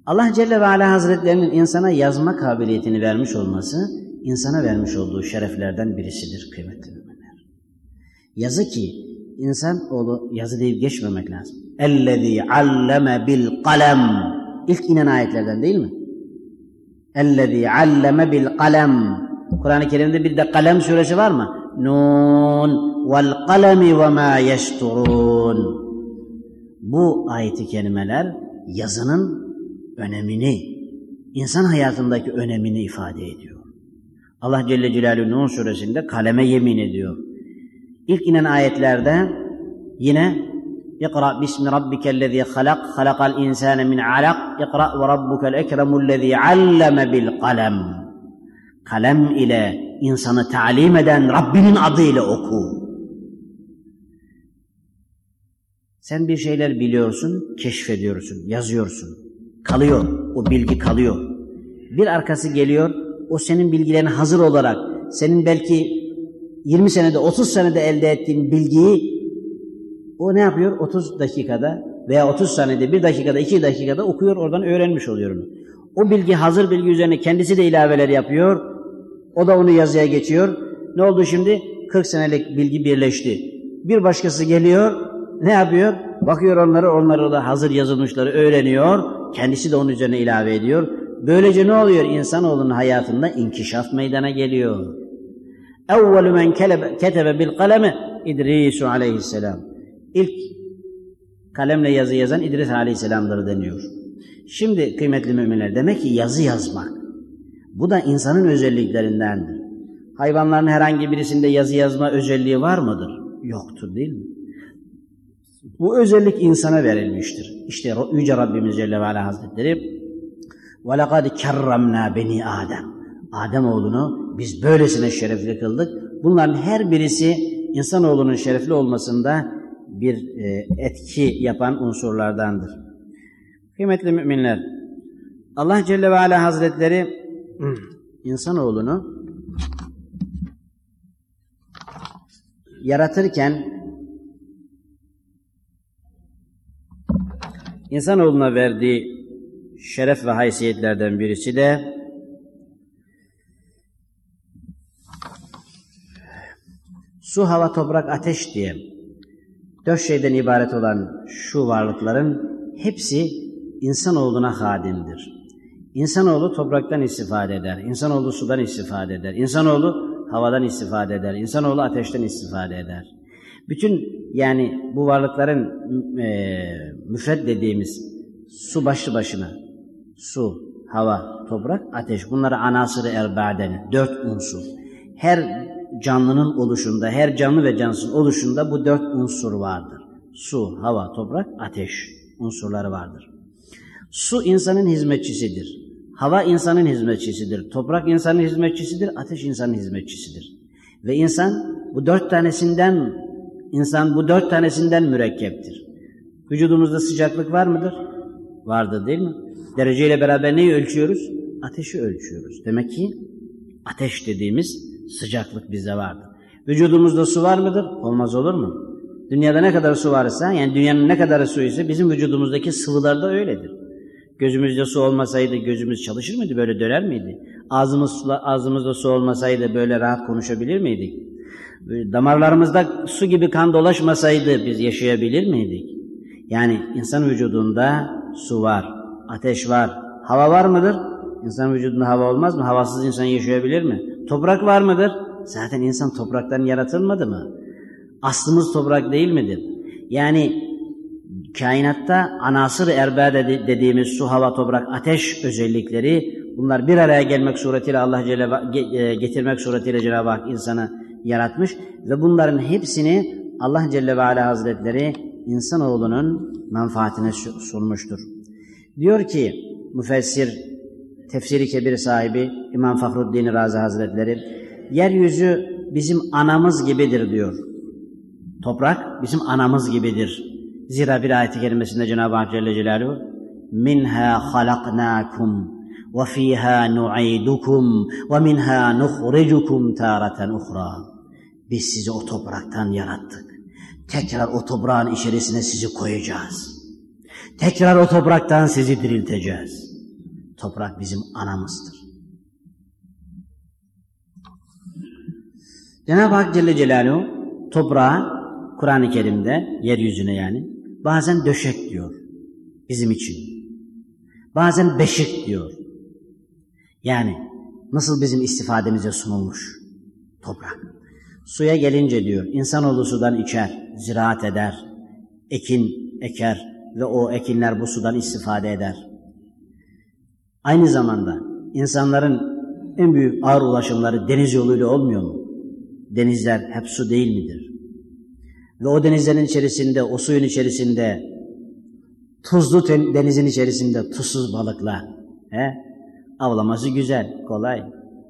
Allah Celle ve Ala Hazretlerinin insana yazma kabiliyetini vermiş olması, insana vermiş olduğu şereflerden birisidir kıymetli müminler. Yazı ki, insan oğlu yazı deyip geçmemek lazım. اَلَّذ۪ي عَلَّمَ بِالْقَلَمِ İlk inen ayetlerden değil mi? اَلَّذ۪ي عَلَّمَ بِالْقَلَمِ Kur'an-ı Kerim'de bir de kalem suresi var mı? Nun vel kalemi ve ma yeşturun. Bu ayeti kelimeler yazının önemini, insan hayatındaki önemini ifade ediyor. Allah Celle Celaluhu Nun suresinde kaleme yemin ediyor. İlk inen ayetlerde yine اقرأ باسم ربك الذي خلق خلق الإنسان من علق اقرأ وربك الأكرم الذي علم بالقلم kalem ile insanı talim eden Rabbinin adıyla oku. Sen bir şeyler biliyorsun, keşfediyorsun, yazıyorsun. Kalıyor, o bilgi kalıyor. Bir arkası geliyor, o senin bilgilerin hazır olarak, senin belki 20 senede, 30 senede elde ettiğin bilgiyi o ne yapıyor? 30 dakikada veya 30 saniyede, 1 dakikada, 2 dakikada okuyor, oradan öğrenmiş oluyor onu. O bilgi hazır bilgi üzerine kendisi de ilaveler yapıyor. O da onu yazıya geçiyor. Ne oldu şimdi? 40 senelik bilgi birleşti. Bir başkası geliyor, ne yapıyor? Bakıyor onları, onları da hazır yazılmışları öğreniyor. Kendisi de onun üzerine ilave ediyor. Böylece ne oluyor? İnsanoğlunun hayatında inkişaf meydana geliyor. Evvelu men ketebe bil kaleme İdrisu aleyhisselam. İlk kalemle yazı yazan İdris aleyhisselamdır deniyor. Şimdi kıymetli müminler demek ki yazı yazmak. Bu da insanın özelliklerindendir. Hayvanların herhangi birisinde yazı yazma özelliği var mıdır? Yoktur değil mi? Bu özellik insana verilmiştir. İşte Yüce Rabbimiz Celle ve Ala Hazretleri وَلَقَدْ كَرَّمْنَا beni Adem. Adem oğlunu biz böylesine şerefli kıldık. Bunların her birisi insanoğlunun şerefli olmasında bir e, etki yapan unsurlardandır. Kıymetli müminler, Allah Celle ve Ala Hazretleri insanoğlunu yaratırken insanoğluna verdiği şeref ve haysiyetlerden birisi de su, hava, toprak, ateş diye dört şeyden ibaret olan şu varlıkların hepsi insanoğluna hadimdir. İnsanoğlu topraktan istifade eder, insanoğlu sudan istifade eder, insanoğlu havadan istifade eder, insanoğlu ateşten istifade eder. Bütün yani bu varlıkların e, müfred dediğimiz su başlı başına, su, hava, toprak, ateş bunları anasırı erba'den, dört unsur. Her canlının oluşunda, her canlı ve cansız oluşunda bu dört unsur vardır. Su, hava, toprak, ateş unsurları vardır. Su insanın hizmetçisidir. Hava insanın hizmetçisidir. Toprak insanın hizmetçisidir. Ateş insanın hizmetçisidir. Ve insan bu dört tanesinden insan bu dört tanesinden mürekkeptir. Vücudumuzda sıcaklık var mıdır? Vardır değil mi? Dereceyle beraber neyi ölçüyoruz? Ateşi ölçüyoruz. Demek ki ateş dediğimiz sıcaklık bizde vardır. Vücudumuzda su var mıdır? Olmaz olur mu? Dünyada ne kadar su varsa, yani dünyanın ne kadar su ise bizim vücudumuzdaki sıvılar da öyledir. Gözümüzde su olmasaydı gözümüz çalışır mıydı? Böyle döner miydi? Ağzımız, ağzımızda su olmasaydı böyle rahat konuşabilir miydik? Damarlarımızda su gibi kan dolaşmasaydı biz yaşayabilir miydik? Yani insan vücudunda su var, ateş var, hava var mıdır? İnsan vücudunda hava olmaz mı? Havasız insan yaşayabilir mi? Toprak var mıdır? Zaten insan topraktan yaratılmadı mı? Aslımız toprak değil midir? Yani kainatta anasır erba dediğimiz su, hava, toprak, ateş özellikleri bunlar bir araya gelmek suretiyle Allah Celle e, getirmek suretiyle Cenab-ı Hak insanı yaratmış ve bunların hepsini Allah Celle ve Ala Hazretleri insanoğlunun menfaatine sunmuştur. Diyor ki müfessir tefsiri kebir sahibi İmam Fahruddin Razi Hazretleri yeryüzü bizim anamız gibidir diyor. Toprak bizim anamız gibidir. Zira bir ayet-i kerimesinde Cenab-ı Hak Celle Celaluhu minha halaknakum nu'idukum ve minha nukhrijukum taratan ukhra. Biz sizi o topraktan yarattık. Tekrar o toprağın içerisine sizi koyacağız. Tekrar o topraktan sizi dirilteceğiz. Toprak bizim anamızdır. Cenab-ı Hak Celle Celaluhu toprağa Kur'an-ı Kerim'de yeryüzüne yani bazen döşek diyor bizim için. Bazen beşik diyor. Yani nasıl bizim istifademize sunulmuş toprak. Suya gelince diyor insanoğlu sudan içer, ziraat eder, ekin eker ve o ekinler bu sudan istifade eder. Aynı zamanda insanların en büyük ağır ulaşımları deniz yoluyla olmuyor mu? Denizler hep su değil midir? Ve o denizlerin içerisinde, o suyun içerisinde, tuzlu denizin içerisinde tuzsuz balıklar. He? Avlaması güzel, kolay.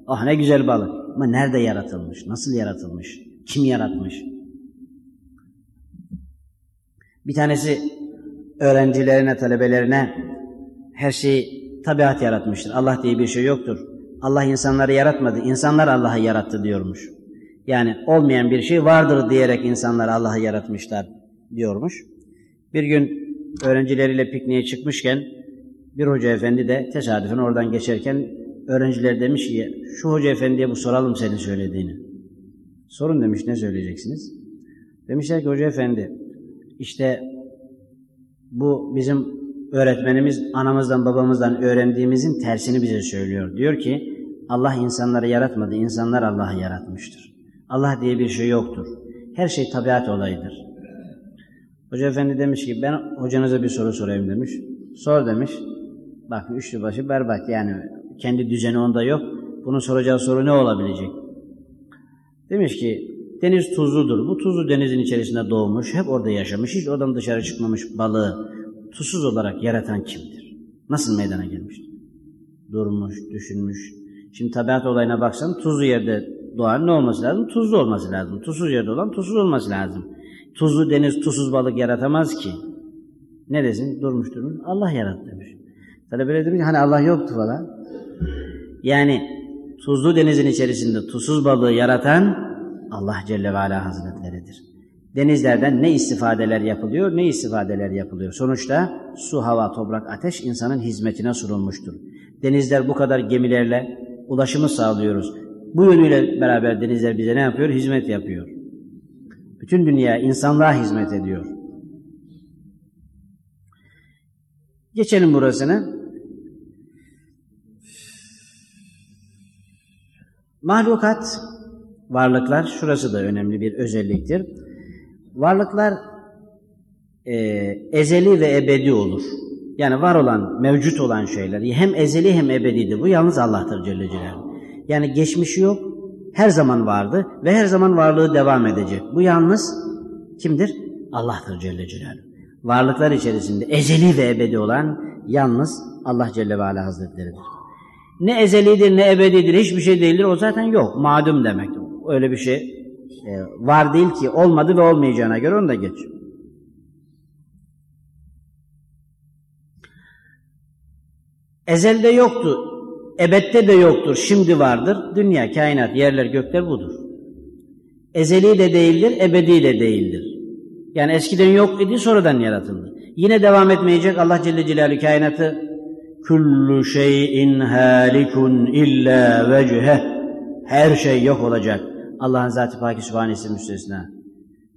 Ah ne güzel balık. Ama nerede yaratılmış? Nasıl yaratılmış? Kim yaratmış? Bir tanesi öğrencilerine, talebelerine her şeyi tabiat yaratmıştır. Allah diye bir şey yoktur. Allah insanları yaratmadı, insanlar Allah'ı yarattı diyormuş. Yani olmayan bir şey vardır diyerek insanlar Allah'ı yaratmışlar diyormuş. Bir gün öğrencileriyle pikniğe çıkmışken bir hoca efendi de tesadüfen oradan geçerken öğrenciler demiş ki şu hoca efendiye bu soralım senin söylediğini. Sorun demiş ne söyleyeceksiniz? Demişler ki hoca efendi işte bu bizim öğretmenimiz anamızdan babamızdan öğrendiğimizin tersini bize söylüyor. Diyor ki Allah insanları yaratmadı, insanlar Allah'ı yaratmıştır. Allah diye bir şey yoktur. Her şey tabiat olayıdır. Hoca efendi demiş ki ben hocanıza bir soru sorayım demiş. Sor demiş. Bak üçlü başı berbat yani kendi düzeni onda yok. Bunun soracağı soru ne olabilecek? Demiş ki deniz tuzludur. Bu tuzlu denizin içerisinde doğmuş, hep orada yaşamış, hiç oradan dışarı çıkmamış balığı tuzsuz olarak yaratan kimdir? Nasıl meydana gelmiştir? Durmuş, düşünmüş. Şimdi tabiat olayına baksan tuzlu yerde doğan ne olması lazım? Tuzlu olması lazım. Tuzsuz yerde olan tuzsuz olması lazım. Tuzlu deniz tuzsuz balık yaratamaz ki. Ne desin? Durmuş durmuş. Allah yarattı. Talebeler demiş hani Allah yoktu falan. Yani tuzlu denizin içerisinde tuzsuz balığı yaratan Allah Celle ve Ala Hazretleridir. Denizlerden ne istifadeler yapılıyor, ne istifadeler yapılıyor. Sonuçta su, hava, toprak, ateş insanın hizmetine sunulmuştur. Denizler bu kadar gemilerle ulaşımı sağlıyoruz. Bu yönüyle beraber denizler bize ne yapıyor? Hizmet yapıyor. Bütün dünya insanlığa hizmet ediyor. Geçelim burasını. Mahlukat, varlıklar, şurası da önemli bir özelliktir. Varlıklar e, ezeli ve ebedi olur. Yani var olan, mevcut olan şeyler hem ezeli hem ebedidir. Bu yalnız Allah'tır Celle Celaluhu. Yani geçmişi yok, her zaman vardı ve her zaman varlığı devam edecek. Bu yalnız kimdir? Allah'tır Celle Celaluhu. Varlıklar içerisinde ezeli ve ebedi olan yalnız Allah Celle ve Ala Hazretleri'dir. Ne ezelidir ne ebedidir hiçbir şey değildir o zaten yok. Madum demek. Öyle bir şey e, var değil ki olmadı ve olmayacağına göre onu da geç. Ezelde yoktu, ebette de yoktur, şimdi vardır. Dünya, kainat, yerler, gökler budur. Ezeli de değildir, ebedi de değildir. Yani eskiden yok idi, sonradan yaratıldı. Yine devam etmeyecek Allah Celle Celaluhu kainatı kullu şeyin halikun illa vecheh her şey yok olacak. Allah'ın zatı paki sübhanesi müstesna.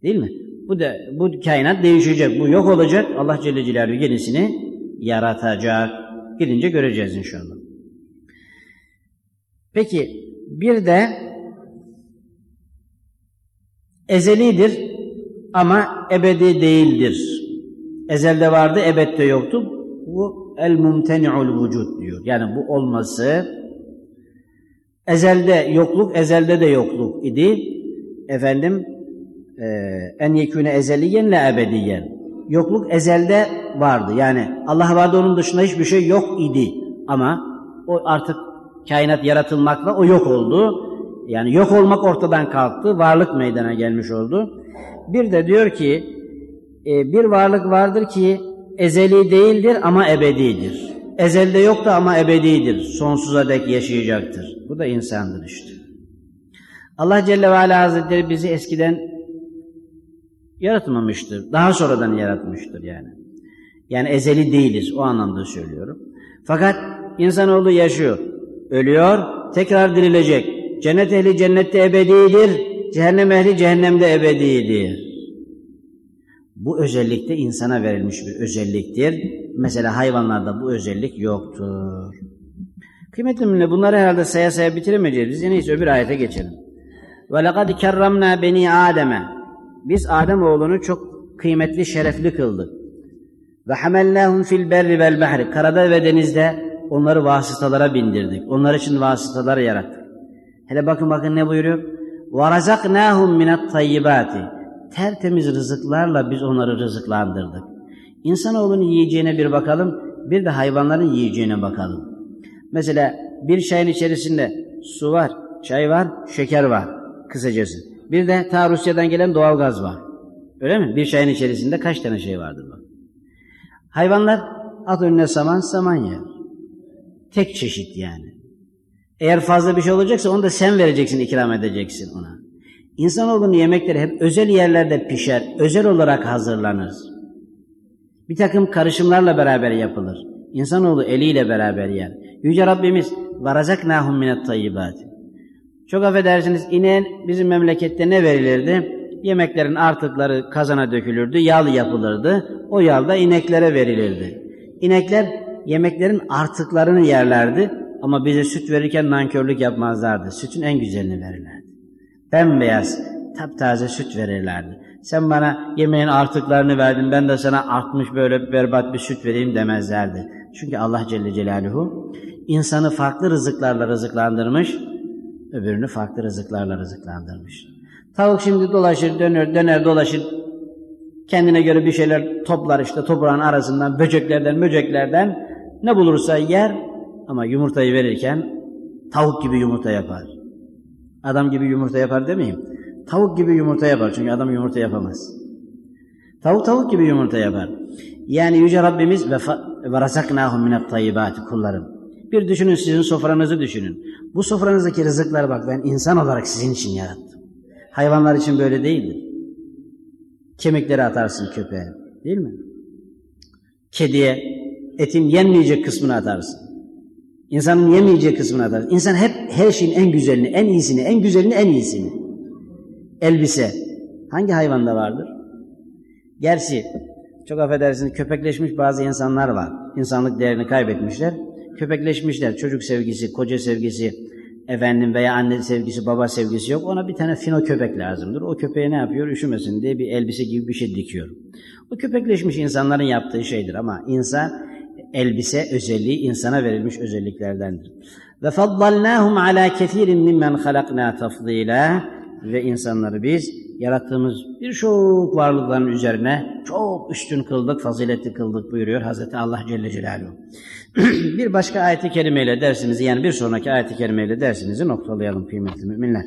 Değil mi? Bu da bu kainat değişecek. Bu yok olacak. Allah Celle Celaluhu yenisini yaratacak. Gidince göreceğiz inşallah. Peki bir de ezelidir ama ebedi değildir. Ezelde vardı, ebette yoktu. Bu el mumteni'ul vücud diyor. Yani bu olması ezelde yokluk, ezelde de yokluk idi. Efendim e, en yekûne ezeliyen le ebediyen. Yokluk ezelde vardı. Yani Allah vardı onun dışında hiçbir şey yok idi. Ama o artık kainat yaratılmakla o yok oldu. Yani yok olmak ortadan kalktı. Varlık meydana gelmiş oldu. Bir de diyor ki e, bir varlık vardır ki ezeli değildir ama ebedidir. Ezelde yoktu ama ebedidir. Sonsuza dek yaşayacaktır. Bu da insandır işte. Allah Celle ve Ala Hazretleri bizi eskiden yaratmamıştır. Daha sonradan yaratmıştır yani. Yani ezeli değiliz o anlamda söylüyorum. Fakat insanoğlu yaşıyor, ölüyor, tekrar dirilecek. Cennet ehli cennette ebedidir, cehennem ehli cehennemde ebedidir. Bu özellik de insana verilmiş bir özelliktir. Mesela hayvanlarda bu özellik yoktur. Kıymetli müminler bunları herhalde saya saya bitiremeyeceğiz. Biz iyisi öbür ayete geçelim. Ve lekad kerramna beni Adem'e. Biz Adem oğlunu çok kıymetli, şerefli kıldık. Ve hamellahum fil berri vel bahri. Karada ve denizde onları vasıtalara bindirdik. Onlar için vasıtalar yarattık. Hele bakın bakın ne buyuruyor? Ve razaknahum minet tayyibati. Tertemiz rızıklarla biz onları rızıklandırdık. İnsanoğlunun yiyeceğine bir bakalım, bir de hayvanların yiyeceğine bakalım. Mesela bir çayın içerisinde su var, çay var, şeker var kısacası. Bir de ta Rusya'dan gelen doğal gaz var. Öyle mi? Bir çayın içerisinde kaç tane şey vardır bak. Hayvanlar at önüne saman, saman yer. Tek çeşit yani. Eğer fazla bir şey olacaksa onu da sen vereceksin, ikram edeceksin ona. İnsanoğlunun yemekleri hep özel yerlerde pişer, özel olarak hazırlanır. Bir takım karışımlarla beraber yapılır. İnsanoğlu eliyle beraber yer. Yüce Rabbimiz varazaknahum minet tayyibat. Çok affedersiniz inen bizim memlekette ne verilirdi? Yemeklerin artıkları kazana dökülürdü, yağ yapılırdı. O yağ da ineklere verilirdi. İnekler yemeklerin artıklarını yerlerdi ama bize süt verirken nankörlük yapmazlardı. Sütün en güzelini verirlerdi. Bembeyaz, taptaze süt verirlerdi. Sen bana yemeğin artıklarını verdin, ben de sana artmış böyle berbat bir süt vereyim demezlerdi. Çünkü Allah Celle Celaluhu insanı farklı rızıklarla rızıklandırmış, öbürünü farklı rızıklarla rızıklandırmış. Tavuk şimdi dolaşır, döner, döner dolaşır, kendine göre bir şeyler toplar işte toprağın arasından, böceklerden, böceklerden ne bulursa yer ama yumurtayı verirken tavuk gibi yumurta yapar. Adam gibi yumurta yapar demeyeyim. Tavuk gibi yumurta yapar çünkü adam yumurta yapamaz. Tavuk tavuk gibi yumurta yapar. Yani Yüce Rabbimiz ve razaknahum minet tayyibati kullarım. Bir düşünün sizin sofranızı düşünün. Bu sofranızdaki rızıklar bak ben insan olarak sizin için yarattım. Hayvanlar için böyle değildir. Kemikleri atarsın köpeğe değil mi? Kediye etin yenmeyecek kısmını atarsın. İnsanın yemeyeceği kısmını atarsın. İnsan hep her şeyin en güzelini, en iyisini, en güzelini, en iyisini. Elbise. Hangi hayvanda vardır? Gerçi çok affedersiniz köpekleşmiş bazı insanlar var. İnsanlık değerini kaybetmişler. Köpekleşmişler. Çocuk sevgisi, koca sevgisi, efendim veya anne sevgisi, baba sevgisi yok. Ona bir tane fino köpek lazımdır. O köpeğe ne yapıyor? Üşümesin diye bir elbise gibi bir şey dikiyor. O köpekleşmiş insanların yaptığı şeydir ama insan elbise özelliği insana verilmiş özelliklerdendir. Ve faddalnahum ala kesirin mimmen halakna tafdila ve insanları biz yarattığımız birçok varlıkların üzerine çok üstün kıldık, faziletli kıldık buyuruyor Hazreti Allah Celle Celaluhu. <clears throat> bir başka ayet-i kerimeyle dersimizi yani bir sonraki ayet-i kerimeyle dersimizi noktalayalım kıymetli müminler.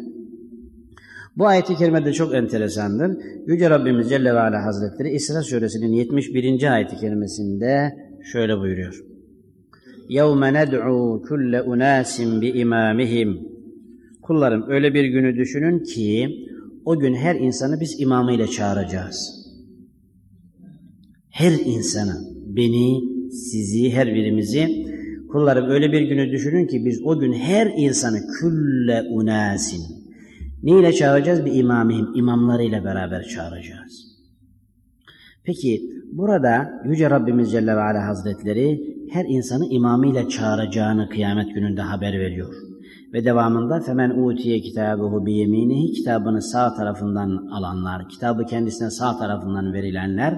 Bu ayet-i kerime de çok enteresandır. Yüce Rabbimiz Celle ve Ala Hazretleri İsra suresinin 71. ayet-i kerimesinde şöyle buyuruyor. يَوْمَ نَدْعُوا كُلَّ اُنَاسٍ بِاِمَامِهِمْ Kullarım öyle bir günü düşünün ki o gün her insanı biz imamıyla çağıracağız. Her insanı, beni, sizi, her birimizi kullarım öyle bir günü düşünün ki biz o gün her insanı külle unasin neyle çağıracağız? Bir imamihim, imamlarıyla beraber çağıracağız. Peki burada Yüce Rabbimiz Celle ve Ala Hazretleri her insanı imamıyla çağıracağını kıyamet gününde haber veriyor. Ve devamında femen utiye kitabuhu bi yeminihi kitabını sağ tarafından alanlar, kitabı kendisine sağ tarafından verilenler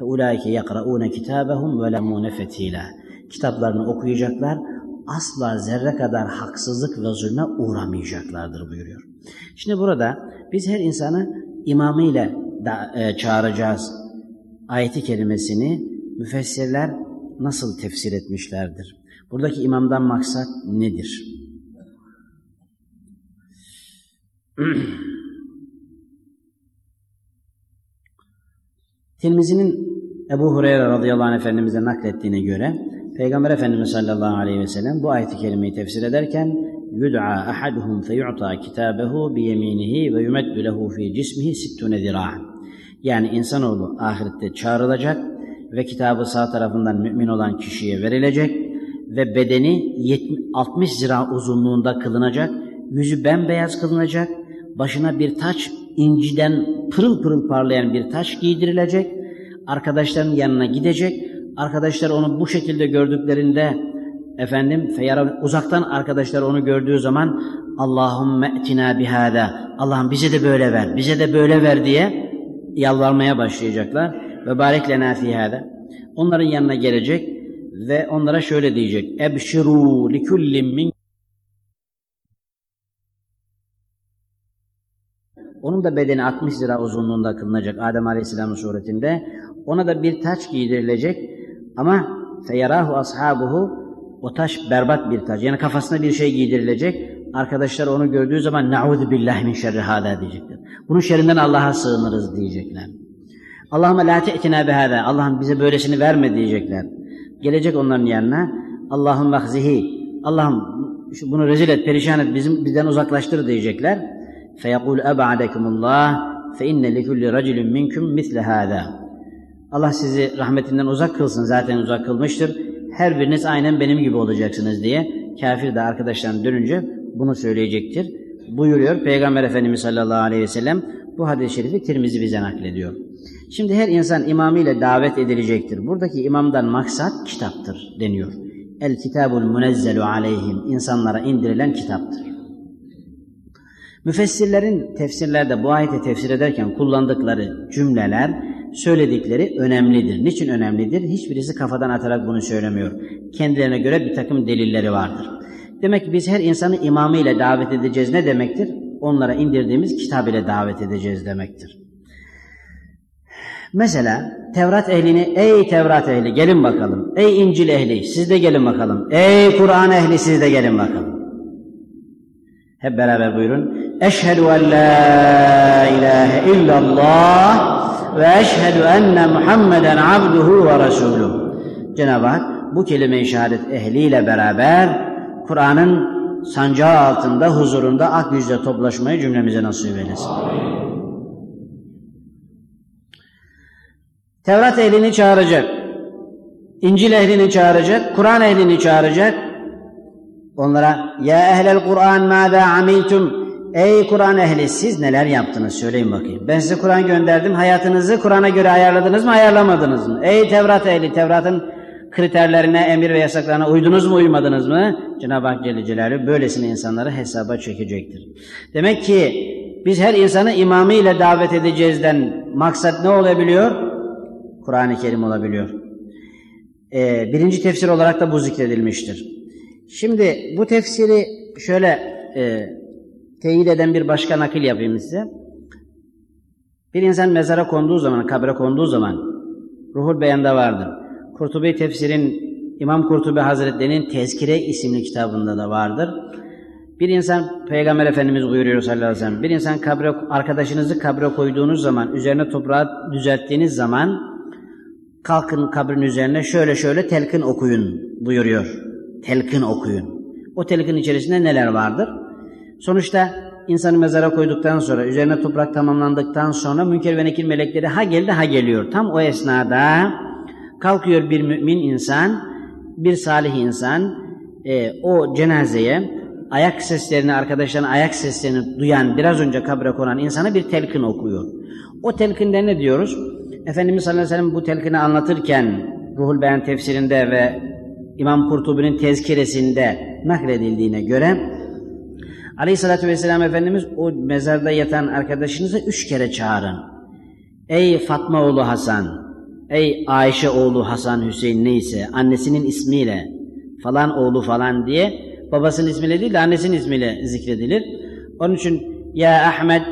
ve ulaike yakraune kitabahum ve lemune fetila. Kitaplarını okuyacaklar, asla zerre kadar haksızlık ve zulme uğramayacaklardır buyuruyor. Şimdi burada biz her insanı imamıyla da, e, çağıracağız. Ayeti kelimesini müfessirler nasıl tefsir etmişlerdir? Buradaki imamdan maksat nedir? <clears throat> Tirmizi'nin Ebu Hureyre radıyallahu anh Efendimiz'e naklettiğine göre Peygamber Efendimiz sallallahu aleyhi ve sellem bu ayeti kerimeyi tefsir ederken yud'a ahaduhum feyu'ta kitabehu bi yeminihi ve yumeddu lehu fi cismihi sittune zira'an. Yani insanoğlu ahirette çağrılacak ve kitabı sağ tarafından mümin olan kişiye verilecek ve bedeni 60 zira uzunluğunda kılınacak, yüzü bembeyaz kılınacak, başına bir taç inciden pırıl pırıl parlayan bir taç giydirilecek, arkadaşların yanına gidecek, arkadaşlar onu bu şekilde gördüklerinde efendim feyara uzaktan arkadaşlar onu gördüğü zaman Allahümme etina bihada Allah'ım bize de böyle ver, bize de böyle ver diye yalvarmaya başlayacaklar. Ve barik lena. Onların yanına gelecek ve onlara şöyle diyecek. Ebşiru likullim min Onun da bedeni 60 lira uzunluğunda kılınacak Adem Aleyhisselam'ın suretinde. Ona da bir taç giydirilecek ama feyarahu ashabuhu o taş berbat bir taç. Yani kafasına bir şey giydirilecek arkadaşlar onu gördüğü zaman nauzu billahi min şerri hâdâ diyecekler. Bunun şerrinden Allah'a sığınırız diyecekler. Allahümme la te'tina bihâdâ. Allah'ım bize böylesini verme diyecekler. Gelecek onların yanına. Allahümme hzihi. Allah'ım bunu rezil et, perişan et, bizim, bizden uzaklaştır diyecekler. Feyekul eba'adekumullah fe inne likulli racilin minkum misle hâdâ. Allah sizi rahmetinden uzak kılsın. Zaten uzak kılmıştır. Her biriniz aynen benim gibi olacaksınız diye kafir de arkadaşlarına dönünce bunu söyleyecektir. Buyuruyor Peygamber Efendimiz sallallahu aleyhi ve sellem bu hadis-i şerifi Tirmizi bize naklediyor. Şimdi her insan imamıyla davet edilecektir. Buradaki imamdan maksat kitaptır deniyor. El kitabul munezzelu aleyhim insanlara indirilen kitaptır. Müfessirlerin tefsirlerde bu ayeti tefsir ederken kullandıkları cümleler, söyledikleri önemlidir. Niçin önemlidir? Hiçbirisi kafadan atarak bunu söylemiyor. Kendilerine göre bir takım delilleri vardır. Demek ki biz her insanı imamı ile davet edeceğiz ne demektir? Onlara indirdiğimiz kitap ile davet edeceğiz demektir. Mesela Tevrat ehlini, ey Tevrat ehli gelin bakalım. Ey İncil ehli siz de gelin bakalım. Ey Kur'an ehli siz de gelin bakalım. Hep beraber buyurun. Eşhedü en la ilahe illallah ve eşhedü enne Muhammeden abduhu ve resuluh. Cenab-ı Hak bu kelime-i şehadet ehliyle beraber Kur'an'ın sancağı altında huzurunda ak yüzle toplaşmayı cümlemize nasip eylesin. Tevrat ehlini çağıracak. İncil ehlini çağıracak. Kur'an ehlini çağıracak. Onlara ya ehlel Kur'an mâzâ amiltum Ey Kur'an ehli siz neler yaptınız söyleyin bakayım. Ben size Kur'an gönderdim. Hayatınızı Kur'an'a göre ayarladınız mı ayarlamadınız mı? Ey Tevrat ehli Tevrat'ın kriterlerine, emir ve yasaklarına uydunuz mu uymadınız mı? Cenab-ı Hak Celle böylesine insanları hesaba çekecektir. Demek ki biz her insanı imamı ile davet edeceğizden maksat ne olabiliyor? Kur'an-ı Kerim olabiliyor. Ee, birinci tefsir olarak da bu zikredilmiştir. Şimdi bu tefsiri şöyle e, teyit eden bir başka nakil yapayım size. Bir insan mezara konduğu zaman, kabre konduğu zaman Ruhul Beyan'da vardır. Kurtubi tefsirin İmam Kurtubi Hazretleri'nin Tezkire isimli kitabında da vardır. Bir insan Peygamber Efendimiz buyuruyor sallallahu aleyhi ve sellem. Bir insan kabre, arkadaşınızı kabre koyduğunuz zaman, üzerine toprağı düzelttiğiniz zaman kalkın kabrin üzerine şöyle şöyle telkin okuyun buyuruyor. Telkin okuyun. O telkin içerisinde neler vardır? Sonuçta insanı mezara koyduktan sonra, üzerine toprak tamamlandıktan sonra münker ve nekir melekleri ha geldi ha geliyor. Tam o esnada kalkıyor bir mümin insan, bir salih insan e, o cenazeye ayak seslerini, arkadaşların ayak seslerini duyan, biraz önce kabre konan insana bir telkin okuyor. O telkinde ne diyoruz? Efendimiz sallallahu aleyhi ve sellem bu telkini anlatırken Ruhul Beyan tefsirinde ve İmam Kurtubi'nin tezkiresinde nakledildiğine göre Aleyhissalatü vesselam Efendimiz o mezarda yatan arkadaşınızı üç kere çağırın. Ey Fatma oğlu Hasan, ey Ayşe oğlu Hasan Hüseyin neyse annesinin ismiyle falan oğlu falan diye babasının ismiyle değil de annesinin ismiyle zikredilir. Onun için ya Ahmet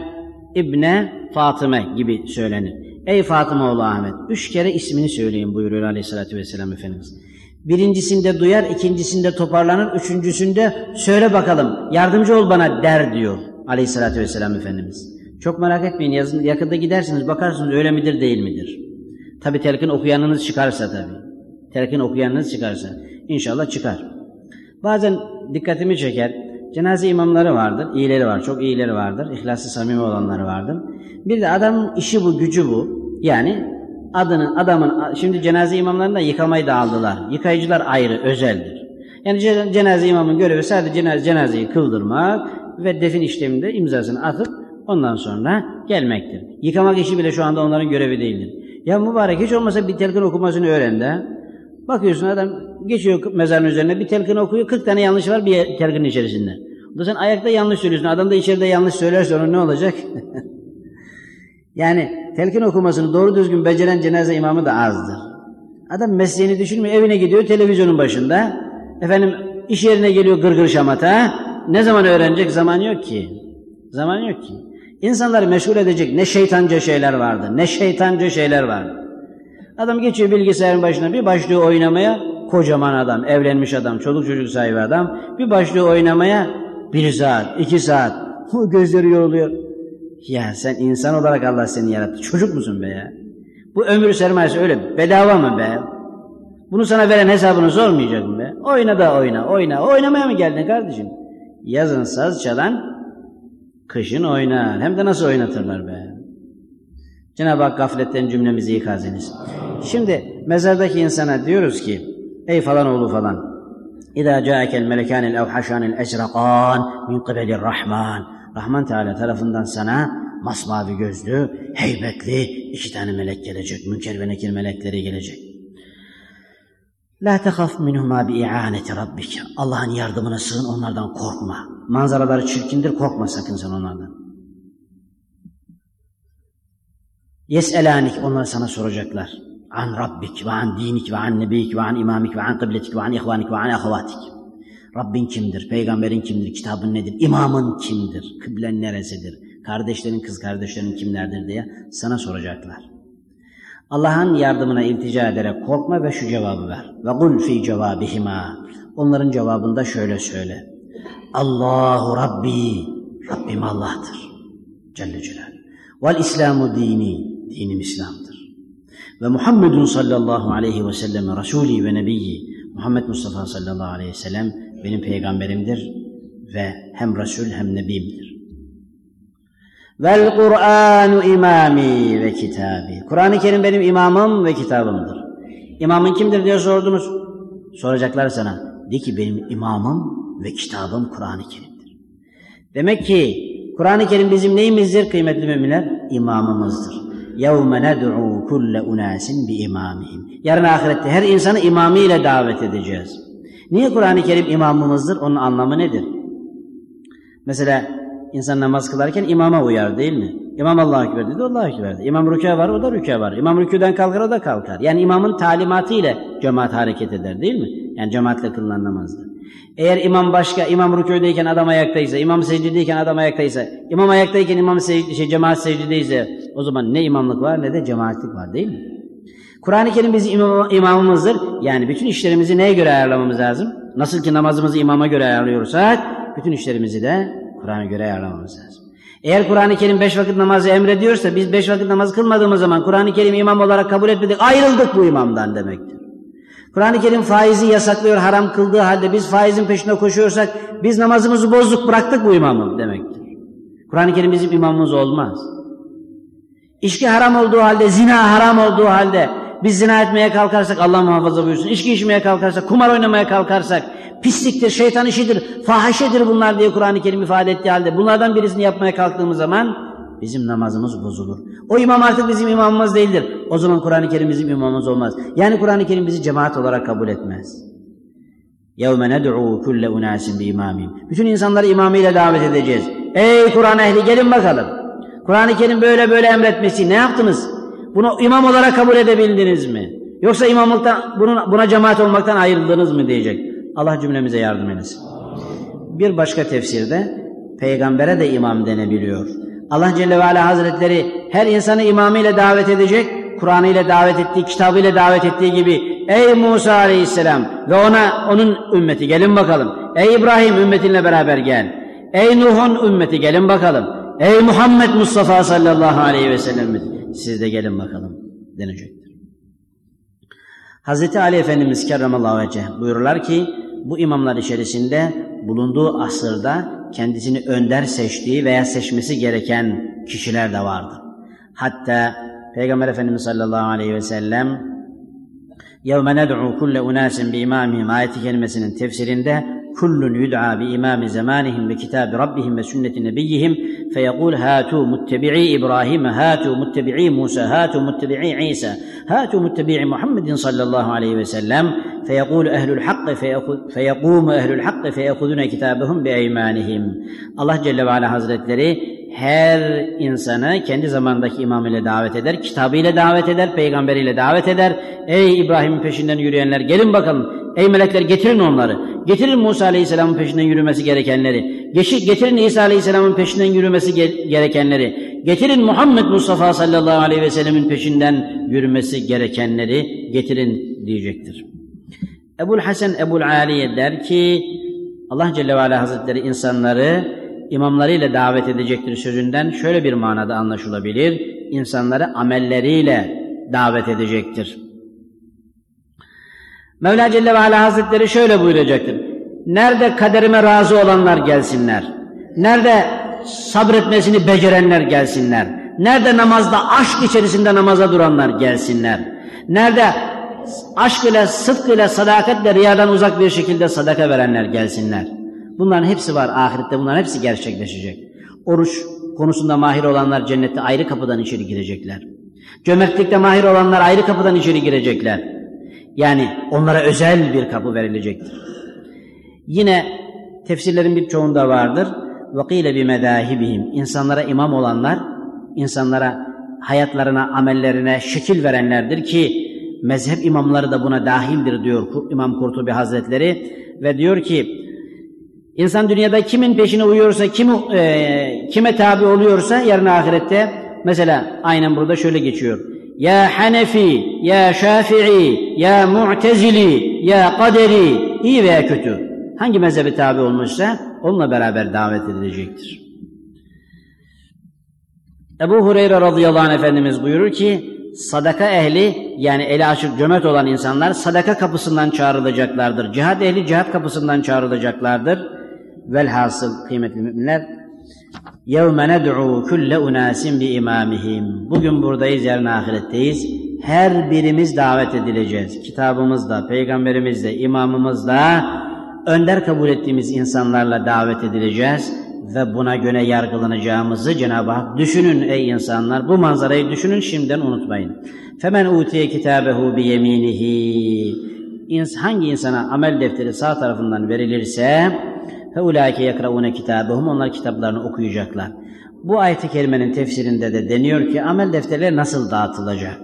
İbne Fatıma gibi söylenir. Ey Fatıma oğlu Ahmet, üç kere ismini söyleyin buyuruyor Aleyhissalatü vesselam Efendimiz. Birincisinde duyar, ikincisinde toparlanır, üçüncüsünde söyle bakalım, yardımcı ol bana der diyor aleyhissalatü vesselam Efendimiz. Çok merak etmeyin, yazın, yakında gidersiniz, bakarsınız öyle midir değil midir? Tabi telkin okuyanınız çıkarsa tabi. Telkin okuyanınız çıkarsa. inşallah çıkar. Bazen dikkatimi çeker, cenaze imamları vardır, iyileri var, çok iyileri vardır, ihlaslı samimi olanları vardır. Bir de adamın işi bu, gücü bu. Yani adının, adamın, şimdi cenaze imamlarında yıkamayı da aldılar. Yıkayıcılar ayrı, özeldir. Yani cenaze imamın görevi sadece cenaze, cenazeyi kıldırmak ve defin işleminde imzasını atıp ondan sonra gelmektir. Yıkamak işi bile şu anda onların görevi değildir. Ya mübarek hiç olmasa bir telkin okumasını öğren de. Bakıyorsun adam geçiyor mezarın üzerine bir telkin okuyor, 40 tane yanlış var bir telkinin içerisinde. O da sen ayakta yanlış söylüyorsun, adam da içeride yanlış söylerse onun ne olacak? <laughs> Yani telkin okumasını doğru düzgün beceren cenaze imamı da azdır. Adam mesleğini düşünmüyor, evine gidiyor televizyonun başında. Efendim iş yerine geliyor gırgır şamata. Ne zaman öğrenecek? Zaman yok ki. Zaman yok ki. İnsanları meşgul edecek ne şeytanca şeyler vardı, ne şeytanca şeyler vardı. Adam geçiyor bilgisayarın başına bir başlıyor oynamaya, kocaman adam, evlenmiş adam, çoluk çocuk sahibi adam, bir başlıyor oynamaya bir saat, iki saat, <laughs> gözleri yoruluyor. Ya sen insan olarak Allah seni yarattı. Çocuk musun be ya? Bu ömür sermayesi öyle bedava mı be? Bunu sana veren hesabını sormayacak mı be? Oyna da oyna, oyna. Oynamaya mı geldin kardeşim? Yazın saz çalan, kışın oynar. Hem de nasıl oynatırlar be? Cenab-ı Hak gafletten cümlemizi ikaz eylesin. Şimdi mezardaki insana diyoruz ki, ey falan oğlu falan, İzâ câekel melekânil evhaşânil ecrakân min kıbelir rahman. Rahman Teala tarafından sana masmavi gözlü, heybetli iki tane melek gelecek. Münker ve nekir melekleri gelecek. La tehaf minhuma bi i'aneti rabbik. Allah'ın yardımına sığın, onlardan korkma. Manzaraları çirkindir, korkma sakın sen onlardan. Yes'elanik, onlar sana soracaklar. An rabbik ve an dinik ve an nebiyik ve an imamik ve an kıbletik ve an ihvanik ve an ahavatik. Rabbin kimdir? Peygamberin kimdir? Kitabın nedir? İmamın kimdir? Kıblen neresidir? Kardeşlerin, kız kardeşlerin kimlerdir diye sana soracaklar. Allah'ın yardımına iltica ederek korkma ve şu cevabı ver. Ve kul fi cevabihima. Onların cevabında şöyle söyle. Allahu Rabbi. Rabbim Allah'tır. Celle Celal. Vel İslamu dini. Dinim İslam'dır. Ve Muhammedun sallallahu aleyhi ve sellem Resulü ve Nebiyyi. Muhammed Mustafa sallallahu aleyhi ve sellem benim peygamberimdir ve hem Resul hem Nebimdir. Vel Kur'anu imami ve kitabi. Kur'an-ı Kerim benim imamım ve kitabımdır. İmamın kimdir diye sordunuz. Soracaklar sana. De ki benim imamım ve kitabım Kur'an-ı Kerim'dir. Demek ki Kur'an-ı Kerim bizim neyimizdir kıymetli müminler? İmamımızdır. يَوْمَ نَدْعُوا كُلَّ اُنَاسٍ بِاِمَامِهِمْ Yarın ahirette her insanı imamıyla davet edeceğiz. Niye Kur'an-ı Kerim imamımızdır? Onun anlamı nedir? Mesela insan namaz kılarken imama uyar değil mi? İmam Allahu Ekber dedi, Allahu Ekber dedi. İmam rükû var, o da rükû var. İmam rükûden kalkar, o da kalkar. Yani imamın talimatı ile cemaat hareket eder değil mi? Yani cemaatle kılınan namazda. Eğer imam başka, imam rükûdeyken adam ayaktaysa, imam secdedeyken adam ayaktaysa, imam ayaktayken imam secde, şey, cemaat secdedeyse o zaman ne imamlık var ne de cemaatlik var değil mi? Kur'an-ı Kerim bizim imam, imamımızdır. Yani bütün işlerimizi neye göre ayarlamamız lazım? Nasıl ki namazımızı imama göre ayarlıyorsak, bütün işlerimizi de Kur'an'a göre ayarlamamız lazım. Eğer Kur'an-ı Kerim beş vakit namazı emrediyorsa, biz beş vakit namaz kılmadığımız zaman Kur'an-ı Kerim imam olarak kabul etmedik, ayrıldık bu imamdan demektir. Kur'an-ı Kerim faizi yasaklıyor, haram kıldığı halde biz faizin peşinde koşuyorsak, biz namazımızı bozduk, bıraktık bu imamı demektir. Kur'an-ı Kerim bizim imamımız olmaz. İçki haram olduğu halde, zina haram olduğu halde, biz zina etmeye kalkarsak Allah muhafaza buyursun. İçki içmeye kalkarsak, kumar oynamaya kalkarsak, pisliktir, şeytan işidir, fahişedir bunlar diye Kur'an-ı Kerim ifade ettiği halde bunlardan birisini yapmaya kalktığımız zaman bizim namazımız bozulur. O imam artık bizim imamımız değildir. O zaman Kur'an-ı Kerim bizim imamımız olmaz. Yani Kur'an-ı Kerim bizi cemaat olarak kabul etmez. يَوْمَ نَدْعُوا كُلَّ اُنَاسٍ بِاِمَامِهِمْ Bütün insanları imamıyla davet edeceğiz. Ey Kur'an ehli gelin bakalım. Kur'an-ı Kerim böyle böyle emretmesi ne yaptınız? Bunu imam olarak kabul edebildiniz mi? Yoksa imamlıktan buna, buna cemaat olmaktan ayrıldınız mı diyecek. Allah cümlemize yardım eylesin. Bir başka tefsirde peygambere de imam denebiliyor. Allah Celle ve Ala Hazretleri her insanı imamıyla davet edecek, Kur'an ile davet ettiği, kitabı ile davet ettiği gibi Ey Musa Aleyhisselam ve ona onun ümmeti gelin bakalım. Ey İbrahim ümmetinle beraber gel. Ey Nuh'un ümmeti gelin bakalım. Ey Muhammed Mustafa sallallahu aleyhi ve sellem siz de gelin bakalım denecektir. Hazreti Ali Efendimiz kerramallahu veceh buyururlar ki bu imamlar içerisinde bulunduğu asırda kendisini önder seçtiği veya seçmesi gereken kişiler de vardır. Hatta Peygamber Efendimiz sallallahu aleyhi ve sellem يَوْمَ نَدْعُوا كُلَّ اُنَاسٍ بِاِمَامِهِمْ ayeti kelimesinin tefsirinde bi imami zamanihim ve kitab rabbihim ve sünneti nebiyyihim feyekul hatu muttebi'i İbrahim hatu muttebi'i Musa hatu muttebi'i İsa hatu muttebi'i Muhammedin sallallahu aleyhi ve sellem feyekul ehlul hakkı feyekumu ehlul hakkı feyekudune kitabahum bi eymanihim Allah Celle ve Ala Hazretleri her insanı kendi zamandaki imam ile davet eder, kitabı ile davet eder, peygamberiyle davet eder. Ey İbrahim'in peşinden yürüyenler gelin bakalım. Ey melekler getirin onları. Getirin Musa Aleyhisselam'ın peşinden yürümesi gerekenleri. Getirin İsa Aleyhisselam'ın peşinden yürümesi gerekenleri. Getirin Muhammed Mustafa sallallahu aleyhi ve sellemin peşinden yürümesi gerekenleri getirin diyecektir. Ebul Hasan Ebul Aliye der ki Allah Celle ve Ala Hazretleri insanları imamlarıyla davet edecektir sözünden şöyle bir manada anlaşılabilir. İnsanları amelleriyle davet edecektir. Mevla Celle ve Ala Hazretleri şöyle buyuracaktır. Nerede kaderime razı olanlar gelsinler. Nerede sabretmesini becerenler gelsinler. Nerede namazda aşk içerisinde namaza duranlar gelsinler. Nerede aşk ile, sıdk ile, sadakatle, riyadan uzak bir şekilde sadaka verenler gelsinler. Bunların hepsi var ahirette, bunların hepsi gerçekleşecek. Oruç konusunda mahir olanlar cennette ayrı kapıdan içeri girecekler. Cömertlikte mahir olanlar ayrı kapıdan içeri girecekler. Yani onlara özel bir kapı verilecektir. Yine tefsirlerin birçoğunda vardır. وَقِيلَ بِمَدَاهِبِهِمْ İnsanlara imam olanlar, insanlara hayatlarına, amellerine şekil verenlerdir ki mezhep imamları da buna dahildir diyor İmam Kurtubi Hazretleri ve diyor ki İnsan dünyada kimin peşine uyuyorsa, kimi, e, kime tabi oluyorsa yarın ahirette mesela aynen burada şöyle geçiyor. Ya Hanefi, ya Şafii, ya Mu'tezili, ya Kaderi, iyi veya kötü. Hangi mezhebe tabi olmuşsa onunla beraber davet edilecektir. Ebu Hureyre radıyallahu anh Efendimiz buyurur ki, sadaka ehli yani eli açık cömert olan insanlar sadaka kapısından çağrılacaklardır. Cihat ehli cihat kapısından çağrılacaklardır. Velhasıl kıymetli müminler يَوْمَ نَدْعُوا كُلَّ اُنَاسٍ بِاِمَامِهِمْ Bugün buradayız, yarın ahiretteyiz. Her birimiz davet edileceğiz. Kitabımızda, peygamberimizle, imamımızla, önder kabul ettiğimiz insanlarla davet edileceğiz ve buna göre yargılanacağımızı Cenab-ı Hak düşünün ey insanlar. Bu manzarayı düşünün şimdiden unutmayın. Femen utiye kitabehu bi yeminihi. Hangi insana amel defteri sağ tarafından verilirse Feulaike yekraune kitabehum onlar kitaplarını okuyacaklar. Bu ayet-i kerimenin tefsirinde de deniyor ki amel defterleri nasıl dağıtılacak?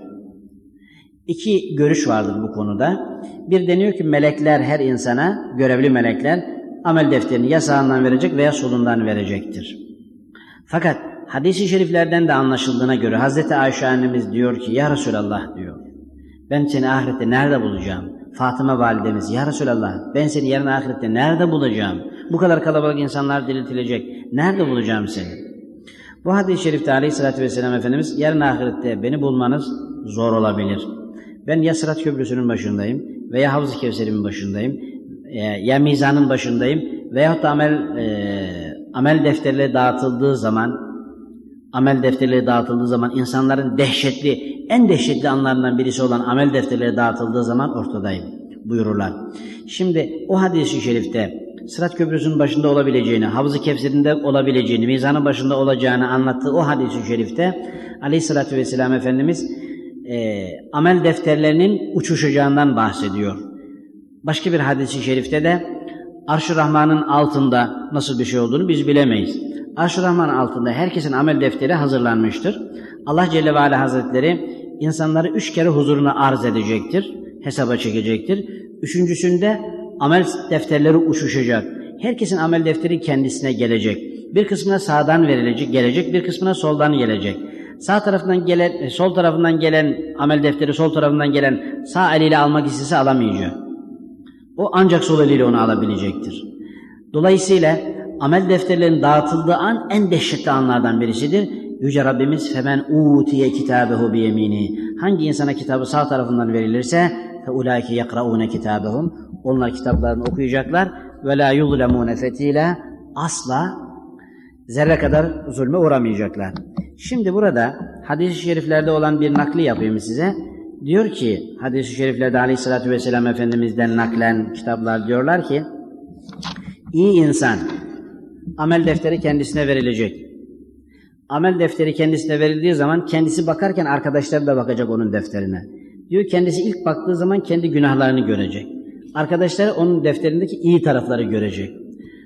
İki görüş vardır bu konuda. Bir deniyor ki melekler her insana, görevli melekler amel defterini ya sağından verecek veya solundan verecektir. Fakat hadisi şeriflerden de anlaşıldığına göre Hazreti Ayşe annemiz diyor ki ya Resulallah diyor. Ben seni ahirette nerede bulacağım? Fatıma validemiz ya Resulallah ben seni yarın ahirette nerede bulacağım? Bu kadar kalabalık insanlar diriltilecek. Nerede bulacağım seni? Bu hadis-i şerifte aleyhissalatü vesselam Efendimiz yarın ahirette beni bulmanız zor olabilir. Ben ya Sırat Köprüsü'nün başındayım veya Havz-ı Kevser'in başındayım e, ya mizanın başındayım veyahut da amel, e, amel defterleri dağıtıldığı zaman amel defterleri dağıtıldığı zaman insanların dehşetli, en dehşetli anlarından birisi olan amel defterleri dağıtıldığı zaman ortadayım buyururlar. Şimdi o hadis-i şerifte Sırat Köprüsü'nün başında olabileceğini, Havz-ı Kevser'inde olabileceğini, mizanın başında olacağını anlattığı o hadis-i şerifte Aleyhisselatü Vesselam Efendimiz e, amel defterlerinin uçuşacağından bahsediyor. Başka bir hadis-i şerifte de Arş-ı Rahman'ın altında nasıl bir şey olduğunu biz bilemeyiz. Arş-ı Rahman altında herkesin amel defteri hazırlanmıştır. Allah Celle ve Ala Hazretleri insanları üç kere huzuruna arz edecektir, hesaba çekecektir. Üçüncüsünde amel defterleri uçuşacak. Herkesin amel defteri kendisine gelecek. Bir kısmına sağdan verilecek, gelecek, bir kısmına soldan gelecek. Sağ tarafından gelen, sol tarafından gelen amel defteri, sol tarafından gelen sağ eliyle almak istese alamayacak. O ancak sol eliyle onu alabilecektir. Dolayısıyla amel defterlerinin dağıtıldığı an en dehşetli anlardan birisidir. Yüce Rabbimiz femen utiye kitabehu bi yemini. Hangi insana kitabı sağ tarafından verilirse ulaike yakraune kitabehum. Onlar kitaplarını okuyacaklar la yuzlemune fetila. Asla zerre kadar zulme uğramayacaklar. Şimdi burada hadis-i şeriflerde olan bir nakli yapayım size. Diyor ki hadis-i şeriflerde aleyhissalatü vesselam Efendimiz'den naklen kitaplar diyorlar ki iyi insan amel defteri kendisine verilecek. Amel defteri kendisine verildiği zaman kendisi bakarken arkadaşları da bakacak onun defterine. Diyor kendisi ilk baktığı zaman kendi günahlarını görecek. Arkadaşları onun defterindeki iyi tarafları görecek.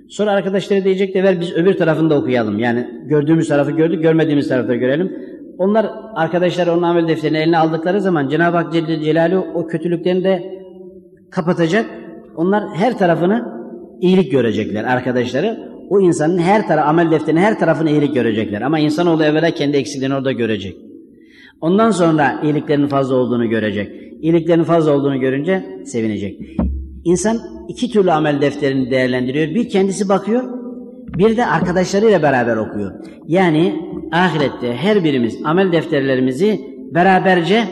Sonra arkadaşları diyecek de ver biz öbür tarafını da okuyalım. Yani gördüğümüz tarafı gördük, görmediğimiz tarafı da görelim. Onlar arkadaşlar onun amel defterini eline aldıkları zaman Cenab-ı Hak Celle Celaluhu o kötülüklerini de kapatacak. Onlar her tarafını iyilik görecekler arkadaşları. O insanın her tarafı, amel defterinin her tarafını iyilik görecekler. Ama insanoğlu evvela kendi eksiklerini orada görecek. Ondan sonra iyiliklerinin fazla olduğunu görecek. İyiliklerinin fazla olduğunu görünce sevinecek. İnsan iki türlü amel defterini değerlendiriyor. Bir kendisi bakıyor, bir de arkadaşlarıyla beraber okuyor. Yani ahirette her birimiz amel defterlerimizi beraberce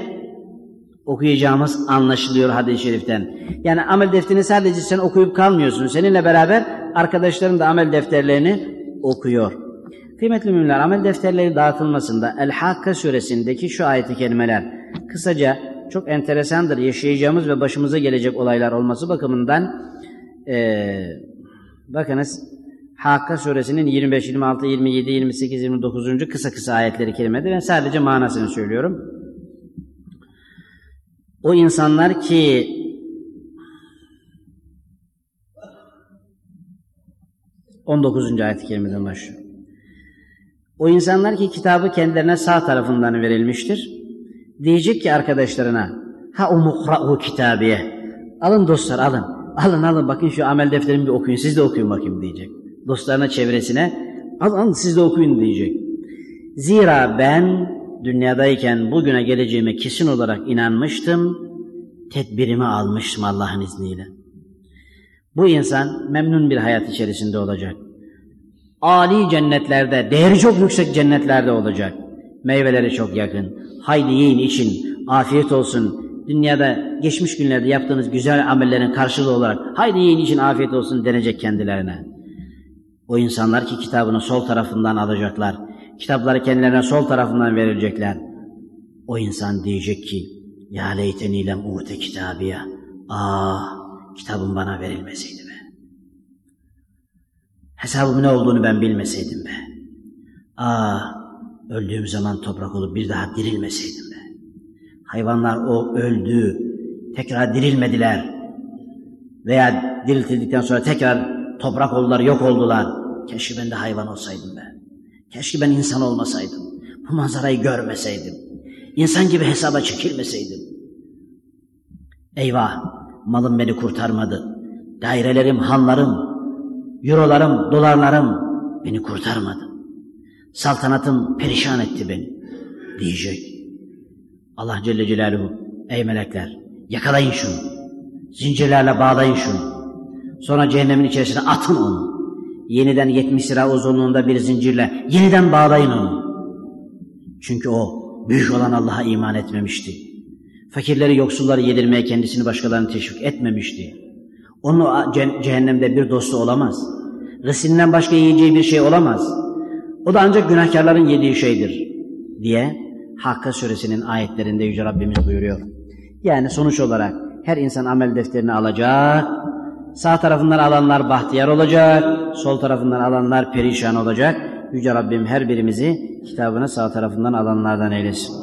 okuyacağımız anlaşılıyor hadis-i şeriften. Yani amel defterini sadece sen okuyup kalmıyorsun. Seninle beraber arkadaşların da amel defterlerini okuyor. Kıymetli müminler amel defterleri dağıtılmasında El-Hakka suresindeki şu ayet-i kerimeler kısaca çok enteresandır. Yaşayacağımız ve başımıza gelecek olaylar olması bakımından ee, bakınız Hakka suresinin 25, 26, 27, 28, 29. kısa kısa ayetleri kerimede ben sadece manasını söylüyorum. O insanlar ki On dokuzuncu ayet-i kerimeden başlıyor. O insanlar ki kitabı kendilerine sağ tarafından verilmiştir. Diyecek ki arkadaşlarına ha umukra'u kitabiye. Alın dostlar alın. Alın alın bakın şu amel defterimi bir okuyun. Siz de okuyun bakayım diyecek. Dostlarına çevresine alın, alın siz de okuyun diyecek. Zira ben dünyadayken bugüne geleceğime kesin olarak inanmıştım. Tedbirimi almıştım Allah'ın izniyle. Bu insan memnun bir hayat içerisinde olacak. Ali cennetlerde, değeri çok yüksek cennetlerde olacak. Meyveleri çok yakın. Haydi yiyin için, afiyet olsun. Dünyada geçmiş günlerde yaptığınız güzel amellerin karşılığı olarak haydi yiyin için afiyet olsun denecek kendilerine. O insanlar ki kitabını sol tarafından alacaklar. Kitapları kendilerine sol tarafından verilecekler. O insan diyecek ki Ya leyteni lem ute kitabiye. Ah kitabım bana verilmeseydi. Hesabım ne olduğunu ben bilmeseydim be. Ah öldüğüm zaman toprak olup bir daha dirilmeseydim be. Hayvanlar o öldü, tekrar dirilmediler. Veya diriltildikten sonra tekrar toprak oldular, yok oldular. Keşke ben de hayvan olsaydım be. Keşke ben insan olmasaydım. Bu manzarayı görmeseydim. İnsan gibi hesaba çekilmeseydim. Eyvah malım beni kurtarmadı. Dairelerim, hanlarım, eurolarım, dolarlarım beni kurtarmadı. Saltanatım perişan etti beni diyecek. Allah Celle Celaluhu ey melekler yakalayın şunu. Zincirlerle bağlayın şunu. Sonra cehennemin içerisine atın onu. Yeniden 70 lira uzunluğunda bir zincirle yeniden bağlayın onu. Çünkü o büyük olan Allah'a iman etmemişti. Fakirleri, yoksulları yedirmeye kendisini başkalarını teşvik etmemişti. Onun cehennemde bir dostu olamaz. Rızkından başka yiyeceği bir şey olamaz. O da ancak günahkarların yediği şeydir diye Hakka suresinin ayetlerinde Yüce Rabbimiz buyuruyor. Yani sonuç olarak her insan amel defterini alacak, sağ tarafından alanlar bahtiyar olacak, sol tarafından alanlar perişan olacak. Yüce Rabbim her birimizi kitabını sağ tarafından alanlardan eylesin.